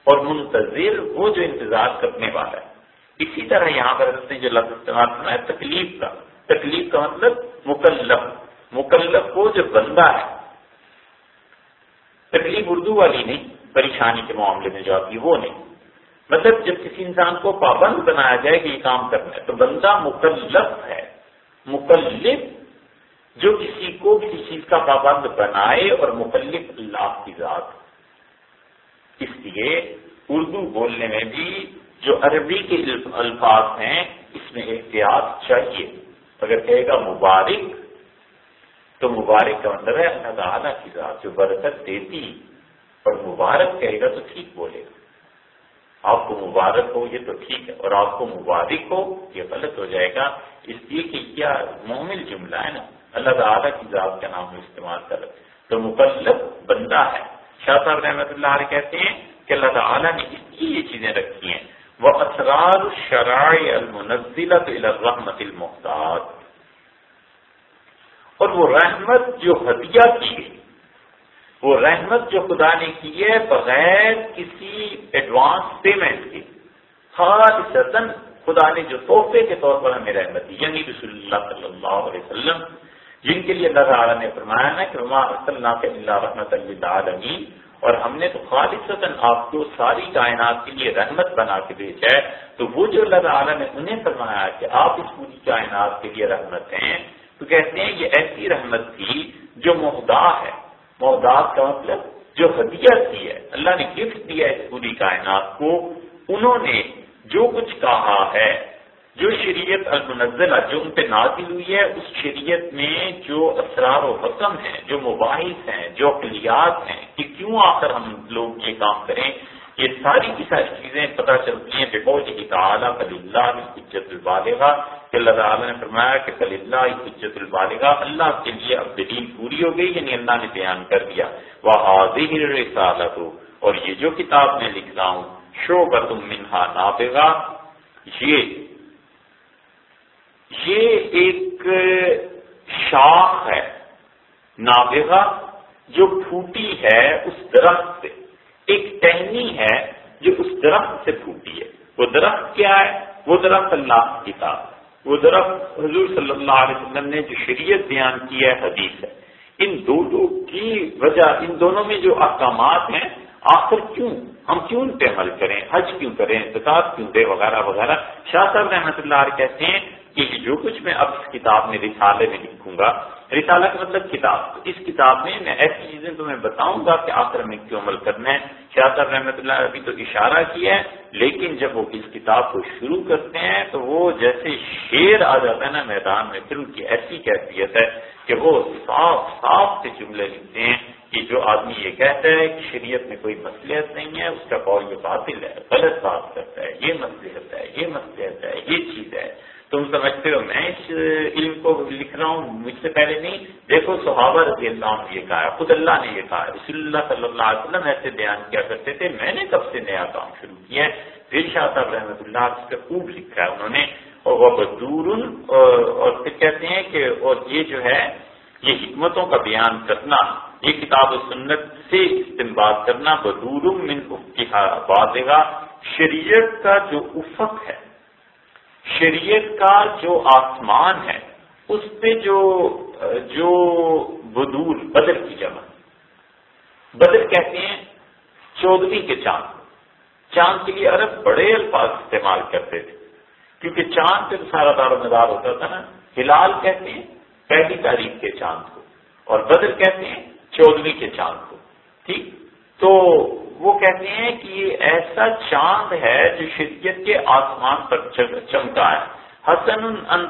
S1: اور منتظر وہ جو انتظار کرنے والا ہے۔ اسی طرح یہاں پر نے جو لفظ استعمال ہے تکلیف کا۔ تکلیف کا مطلب مکلف۔ مکلف وہ جو بندہ ہے۔ تکلیف اردو والی نہیں، پریشانی کے معاملے میں جو آتی وہ نہیں۔ مطلب جب کسی انسان کو پابند بنایا جائے کہ یہ کام کرنا ہے، تو بندہ مکلف ہے۔ مکلف جو کسی کو کسی چیز کا پابند بنائے اور مکلف اللہ کی ذات۔ اس لیے اردو بولنے میں بھی جو عربی کے الفاظ ہیں، اس میں احتیاط چاہیے۔ اگر کہے گا مبارک، تو مبارک کا مطلب ہے اللہ تعالیٰ کی ذات جو برکت دیتی اور مبارک کہے گا تو ٹھیک بولے گا۔ آپ کو مبارک ہو یہ تو ٹھیک ہے، اور آپ کو مبارک ہو یہ غلط ہو جائے گا۔ اس لیے کہ کیا مومل جملہ ہے نا، اللہ تعالیٰ کی ذات کا نام استعمال کر تو مکلف بندہ ہے۔ شاہ صاحب رحمۃ اللہ علیہ کہتے ہیں کہ اللہ تعالیٰ نے اس لیے یہ چیزیں رکھی ہیں وہ اسرار شرائع المنزلت الرحمت المحتاط اور وہ رحمت جو ہدیہ کی گئی وہ رحمت جو خدا نے کی ہے، بغیر کسی ایڈوانس پیمنٹ کے۔ خاص خدا نے جو تحفے کے طور پر ہمیں رحمت دی یعنی رسول اللہ صلی اللہ علیہ وسلم، جن کے لیے اللہ تعالیٰ نے فرمایا نا کہ اللہ رحمت اللہ اور ہم نے تو خالص آپ کو ساری کائنات کے لیے رحمت بنا کے بھیجا ہے، تو وہ جو اللہ تعالیٰ نے انہیں فرمایا کہ آپ اس پوری کائنات کے لیے رحمت ہیں، تو کہتے ہیں یہ ایسی رحمت تھی جو محدا ہے۔ محداد کا مطلب جو ہدیہ دی ہے۔ اللہ نے گفٹ دیا اس پوری کائنات کو۔ انہوں نے جو کچھ کہا ہے جو شریعت المنزلہ جو ان پہ نازل ہوئی ہے، اس شریعت میں جو اسرار و حکم ہیں، جو مباحث ہیں، جو اقلیات ہیں، کہ کیوں آ کر ہم لوگ یہ کام کریں، یہ ساری کی ساری چیزیں پتہ چلتی ہیں بے جی تعالیٰ کل اللہ حجت البالغا کہ اللہ تعالیٰ نے فرمایا کہ کل اللہ حجت البالغا اللہ کے لیے اب دلیل پوری ہو گئی یعنی اللہ نے بیان کر دیا۔ وہ حاضر رسالت ہو اور یہ جو کتاب میں لکھ رہا ہوں شو کر تم منہا نابغا یہ یہ ایک شاخ ہے، نابغہ، جو پھوٹی ہے اس درخت سے۔ ایک ٹہنی ہے جو اس درخت سے پھوٹی ہے۔ وہ درخت کیا ہے؟ وہ درخت اللہ کی کتاب وہ درخت حضور صلی اللہ علیہ وسلم نے جو شریعت بیان کی ہے، حدیث ہے۔ ان دونوں کی وجہ، ان دونوں میں جو احکامات ہیں، آخر کیوں؟ ہم کیوں ان پہ عمل کریں؟ حج کیوں کریں؟ زکات کیوں دے وغیرہ وغیرہ۔ شاہ صاحب رحمۃ اللہ علیہ کہتے ہیں کہ جو کچھ میں اب اس کتاب میں رسالے میں لکھوں گا، رسالہ کا مطلب کتاب اس کتاب میں میں ایسی چیزیں تمہیں بتاؤں گا کہ آخر میں کیوں عمل کرنا ہے۔ شاہ صاحب رحمۃ اللہ ابھی تو اشارہ کیا ہے، لیکن جب وہ اس کتاب کو شروع کرتے ہیں، تو وہ جیسے شیر آ جاتا ہے نا میدان میں، پھر ان کی ایسی کیفیت ہے کہ وہ صاف صاف سے جملے لکھتے ہیں کہ جو آدمی یہ کہتا ہے کہ شریعت میں کوئی مسلحت نہیں ہے، اس کا قول یہ باطل ہے، غلط بات کرتا ہے، یہ مسلحت ہے، یہ مسلحت ہے، یہ چیز ہے۔ تم سمجھتے ہو۔ میں اس علم کو لکھ رہا ہوں، مجھ سے پہلے نہیں۔ دیکھو صحابہ رضی اللہ نے یہ کہا، خود اللہ نے یہ کہا۔ رسول اللہ صلی اللہ علیہ وسلم ایسے بیان کیا کرتے تھے، میں نے کب سے نیا کام شروع کیا ہے؟ پھر شاہ صاحب رحمۃ اللہ اس کا خوب لکھا ہے انہوں نے۔ اور وہ بدور اور پھر کہتے ہیں کہ، اور یہ جو ہے، یہ حکمتوں کا بیان کرنا، یہ کتاب و سنت سے استعمال کرنا بدور من واضح شریعت کا جو افق ہے۔ شریعت کا جو آسمان ہے، اس پہ جو جو بدور بدر کی جمع۔ بدر کہتے ہیں چودہویں کے چاند۔ چاند کے لیے عرب بڑے الفاظ استعمال کرتے تھے۔ کیونکہ چاند پہ سارا دار و مدار ہوتا تھا نا۔ ہلال کہتے ہیں پہلی تاریخ کے چاند کو، اور بدر کہتے ہیں چودہویں کے چاند کو۔ ٹھیک؟ تو وہ کہتے ہیں کہ یہ ایسا چاند ہے جو شریعت کے آسمان پر چمکا ہے۔ حسن ان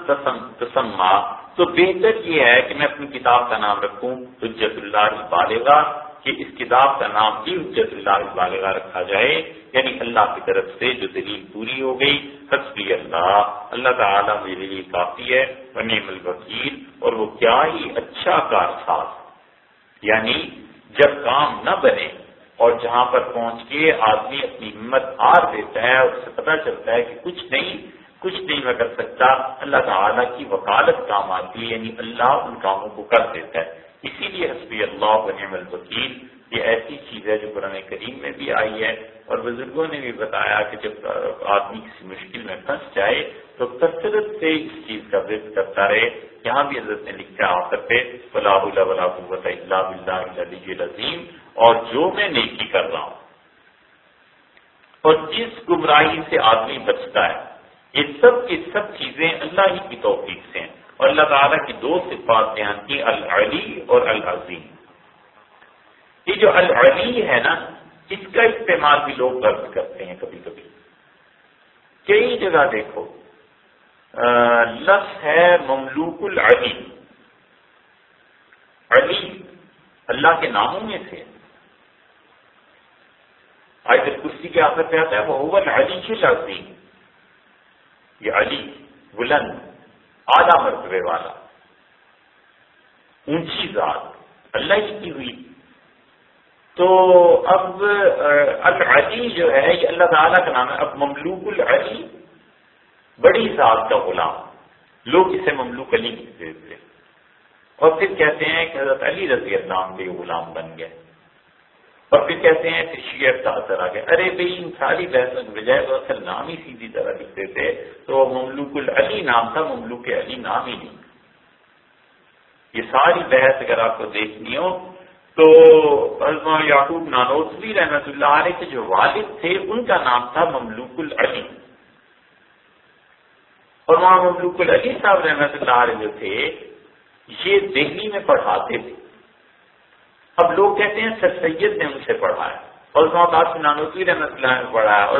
S1: تسما۔ تو بہتر یہ ہے کہ میں اپنی کتاب کا نام رکھوں، حجت اللہ بالغا کہ اس کتاب کا نام بھی حجت اللہ بالغا رکھا جائے یعنی اللہ کی طرف سے جو دلیل پوری ہو گئی۔ حسبی اللہ۔ اللہ تعالیٰ میرے لیے کافی ہے ونیم الوکیل، اور وہ کیا ہی اچھا کار ساز۔ یعنی جب کام نہ بنے اور جہاں پر پہنچ کے آدمی اپنی ہمت ہار دیتا ہے، اس سے پتہ چلتا ہے کہ کچھ نہیں کچھ نہیں میں کر سکتا اللہ تعالیٰ کی وکالت کام آتی ہے یعنی اللہ ان کاموں کو کر دیتا ہے۔ اسی لیے حسبی اللہ بنیم الوکیل، یہ ایسی چیز ہے جو قرآن کریم میں بھی آئی ہے۔ اور بزرگوں نے بھی بتایا کہ جب آدمی کسی مشکل میں پھنس جائے تو کثرت سے اس چیز کا ورد کرتا رہے۔ یہاں بھی حضرت نے لکھا آخر پہ بلاح اللہ قوت اللہ بلّہ عظیم اور جو میں نیکی کر رہا ہوں۔ اور جس گمراہی سے آدمی بچتا ہے، یہ سب کی سب چیزیں اللہ ہی کی توفیق سے ہیں۔ اور اللہ تعالیٰ کی دو صفات بیان کی، العلی اور العظیم۔ یہ جو العلی ہے نا، اس کا استعمال بھی لوگ غرض کرتے ہیں کبھی کبھی۔ کئی جگہ دیکھو لفظ ہے مملوک العلی۔ علی اللہ کے ناموں میں سے آج کرسی کے آخر پہ آتا ہے وہ علی کی لفظی یہ علی بلند آدھا مرتبے والا۔ اونچی ذات، اللہ کی ہوئی۔ تو اب العلی جو ہے، یہ اللہ تعالیٰ کا نام ہے۔ اب مملوک العلی بڑی ذات کا غلام۔ لوگ اسے مملوک علی کہتے تھے اور پھر کہتے ہیں کہ حضرت علی رضی اللہ عنہ غلام بن گئے۔ اور پھر کہتے ہیں کہ شیئر کا اثر آ گیا۔ ارے بھائی ان ساری بحثوں کے بجائے وہ اصل نام ہی سیدھی طرح لکھتے تھے، تو مملوک العلی نام تھا، مملوک علی نام ہی نہیں۔ یہ ساری بحث اگر آپ کو دیکھنی ہو، تو یعقوب نانوسوی رحمت اللہ علیہ کے جو والد تھے، ان کا نام تھا مملوک العلی۔ اور وہاں مملوک العلی صاحب رحمت اللہ علیہ جو تھے، یہ دہلی میں پڑھاتے تھے۔ اب لوگ کہتے ہیں سر سید نے ان سے پڑھا ہے۔ اور اس نانوی رحمت اللہ نے پڑھا ہے۔ اور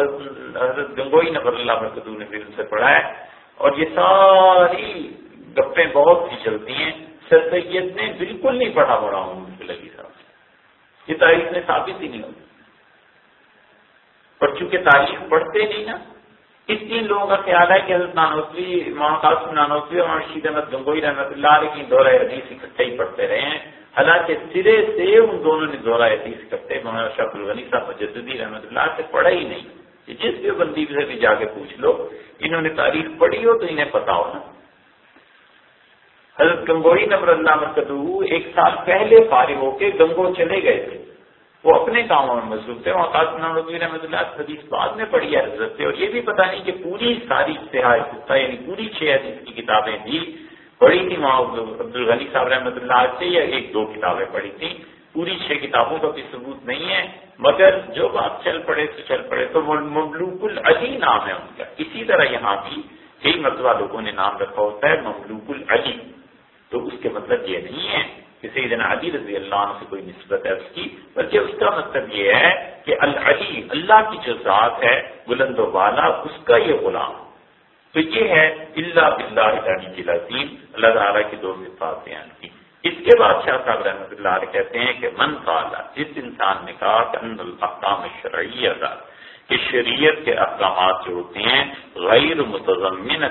S1: حضرت گنگوئی نبر اللہ برکتو نے بھی ان سے پڑھا ہے۔ اور یہ ساری گپیں بہت سی چلتی ہیں۔ سر سید نے بالکل نہیں پڑھا پڑا ہوں لگی صاحب یہ تاریخ میں ثابت ہی نہیں ہوتی۔ اور چونکہ تاریخ پڑھتے نہیں نا، اس تین لوگوں کا خیال ہے کہ حضرت نانوی قاسم نانوی اور رشید احمد گنگوئی رحمۃ اللہ علیہ کی دورہ حدیث اکٹھے ہی پڑھتے رہے ہیں۔ حالانکہ سرے سے ان دونوں نے دورہ حدیث کرتے مولانا شاہ الغنی صاحب مجدی رحمۃ اللہ سے پڑھا ہی نہیں۔ جس بھی بندی سے بھی جا کے پوچھ لو، انہوں نے تاریخ پڑھی ہو تو انہیں پتا ہو نا حضرت گنگوئی نمر اللہ مرکدو، ایک سال پہلے فارغ ہو کے گنگو چلے گئے تھے۔ وہ اپنے کاموں میں مصروف تھے۔ وہاں قاسم نبی رحمۃ اللہ حدیث بعد میں پڑھی ہے، حضرت سے۔ اور یہ بھی پتا نہیں کہ پوری ساری سیاحت یعنی پوری چھ حدیث کی کتابیں بھی پڑھی تھی، وہاں عبد الغنی صاحب رحمۃ اللہ سے یا ایک دو کتابیں پڑھی تھیں۔ پوری چھ کتابوں کا بھی ثبوت نہیں ہے، مگر جو بات چل پڑے تو چل پڑے۔ تو مملوک العلی نام ہے ان کا۔ اسی طرح یہاں بھی کئی مرتبہ لوگوں نے نام رکھا ہوتا ہے، مملوک العلی۔ تو اس کے مطلب یہ نہیں ہے کہ سیدنا علی رضی اللہ عنہ سے کوئی نسبت ہے اس کی، بلکہ اس کا مطلب یہ ہے کہ العلی اللہ کی جو ذات ہے، بلند و بالا، اس کا یہ غلام۔ تو یہ ہے اللہ بلّہ علی کی لذیم اللہ تعالیٰ کی دو صفات بیان کی اس کے بعد شاہ صاحب رحمۃ اللہ علیہ کہتے ہیں کہ من تعالیٰ جس انسان نے کہا کہ الحکام شرعی کہ شریعت کے احکامات جو ہوتے ہیں، غیر متضمن من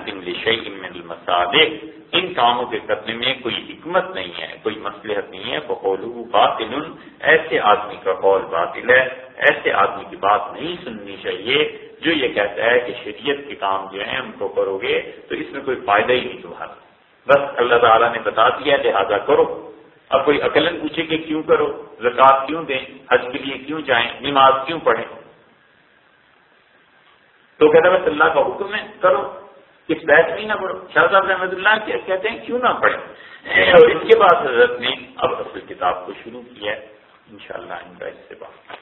S1: المصالح، ان کاموں کے کرنے میں کوئی حکمت نہیں ہے، کوئی مصلحت نہیں ہے بقول باطل، ایسے آدمی کا قول باطل ہے، ایسے آدمی کی بات نہیں سننی چاہیے۔ جو یہ کہتا ہے کہ شریعت کے کام جو ہیں ان کو کرو گے، تو اس میں کوئی فائدہ ہی نہیں تمہارا۔ بس اللہ تعالیٰ نے بتا دیا، لہٰذا کرو۔ اب کوئی عقلن پوچھے کہ کیوں کرو؟ زکات کیوں دیں؟ حج کے لیے کیوں جائیں؟ نماز کیوں پڑھیں؟ تو کہتا بس اللہ کا حکم ہے، کرو۔ کس بحث میں نہ پڑھو۔ شاہ صاحب رحمۃ اللہ کہتے ہیں، کیوں نہ پڑھیں؟ اور اس کے بعد حضرت نے اب اصل کتاب کو شروع کیا ہے۔ ان شاء اللہ ان کا اس سے بات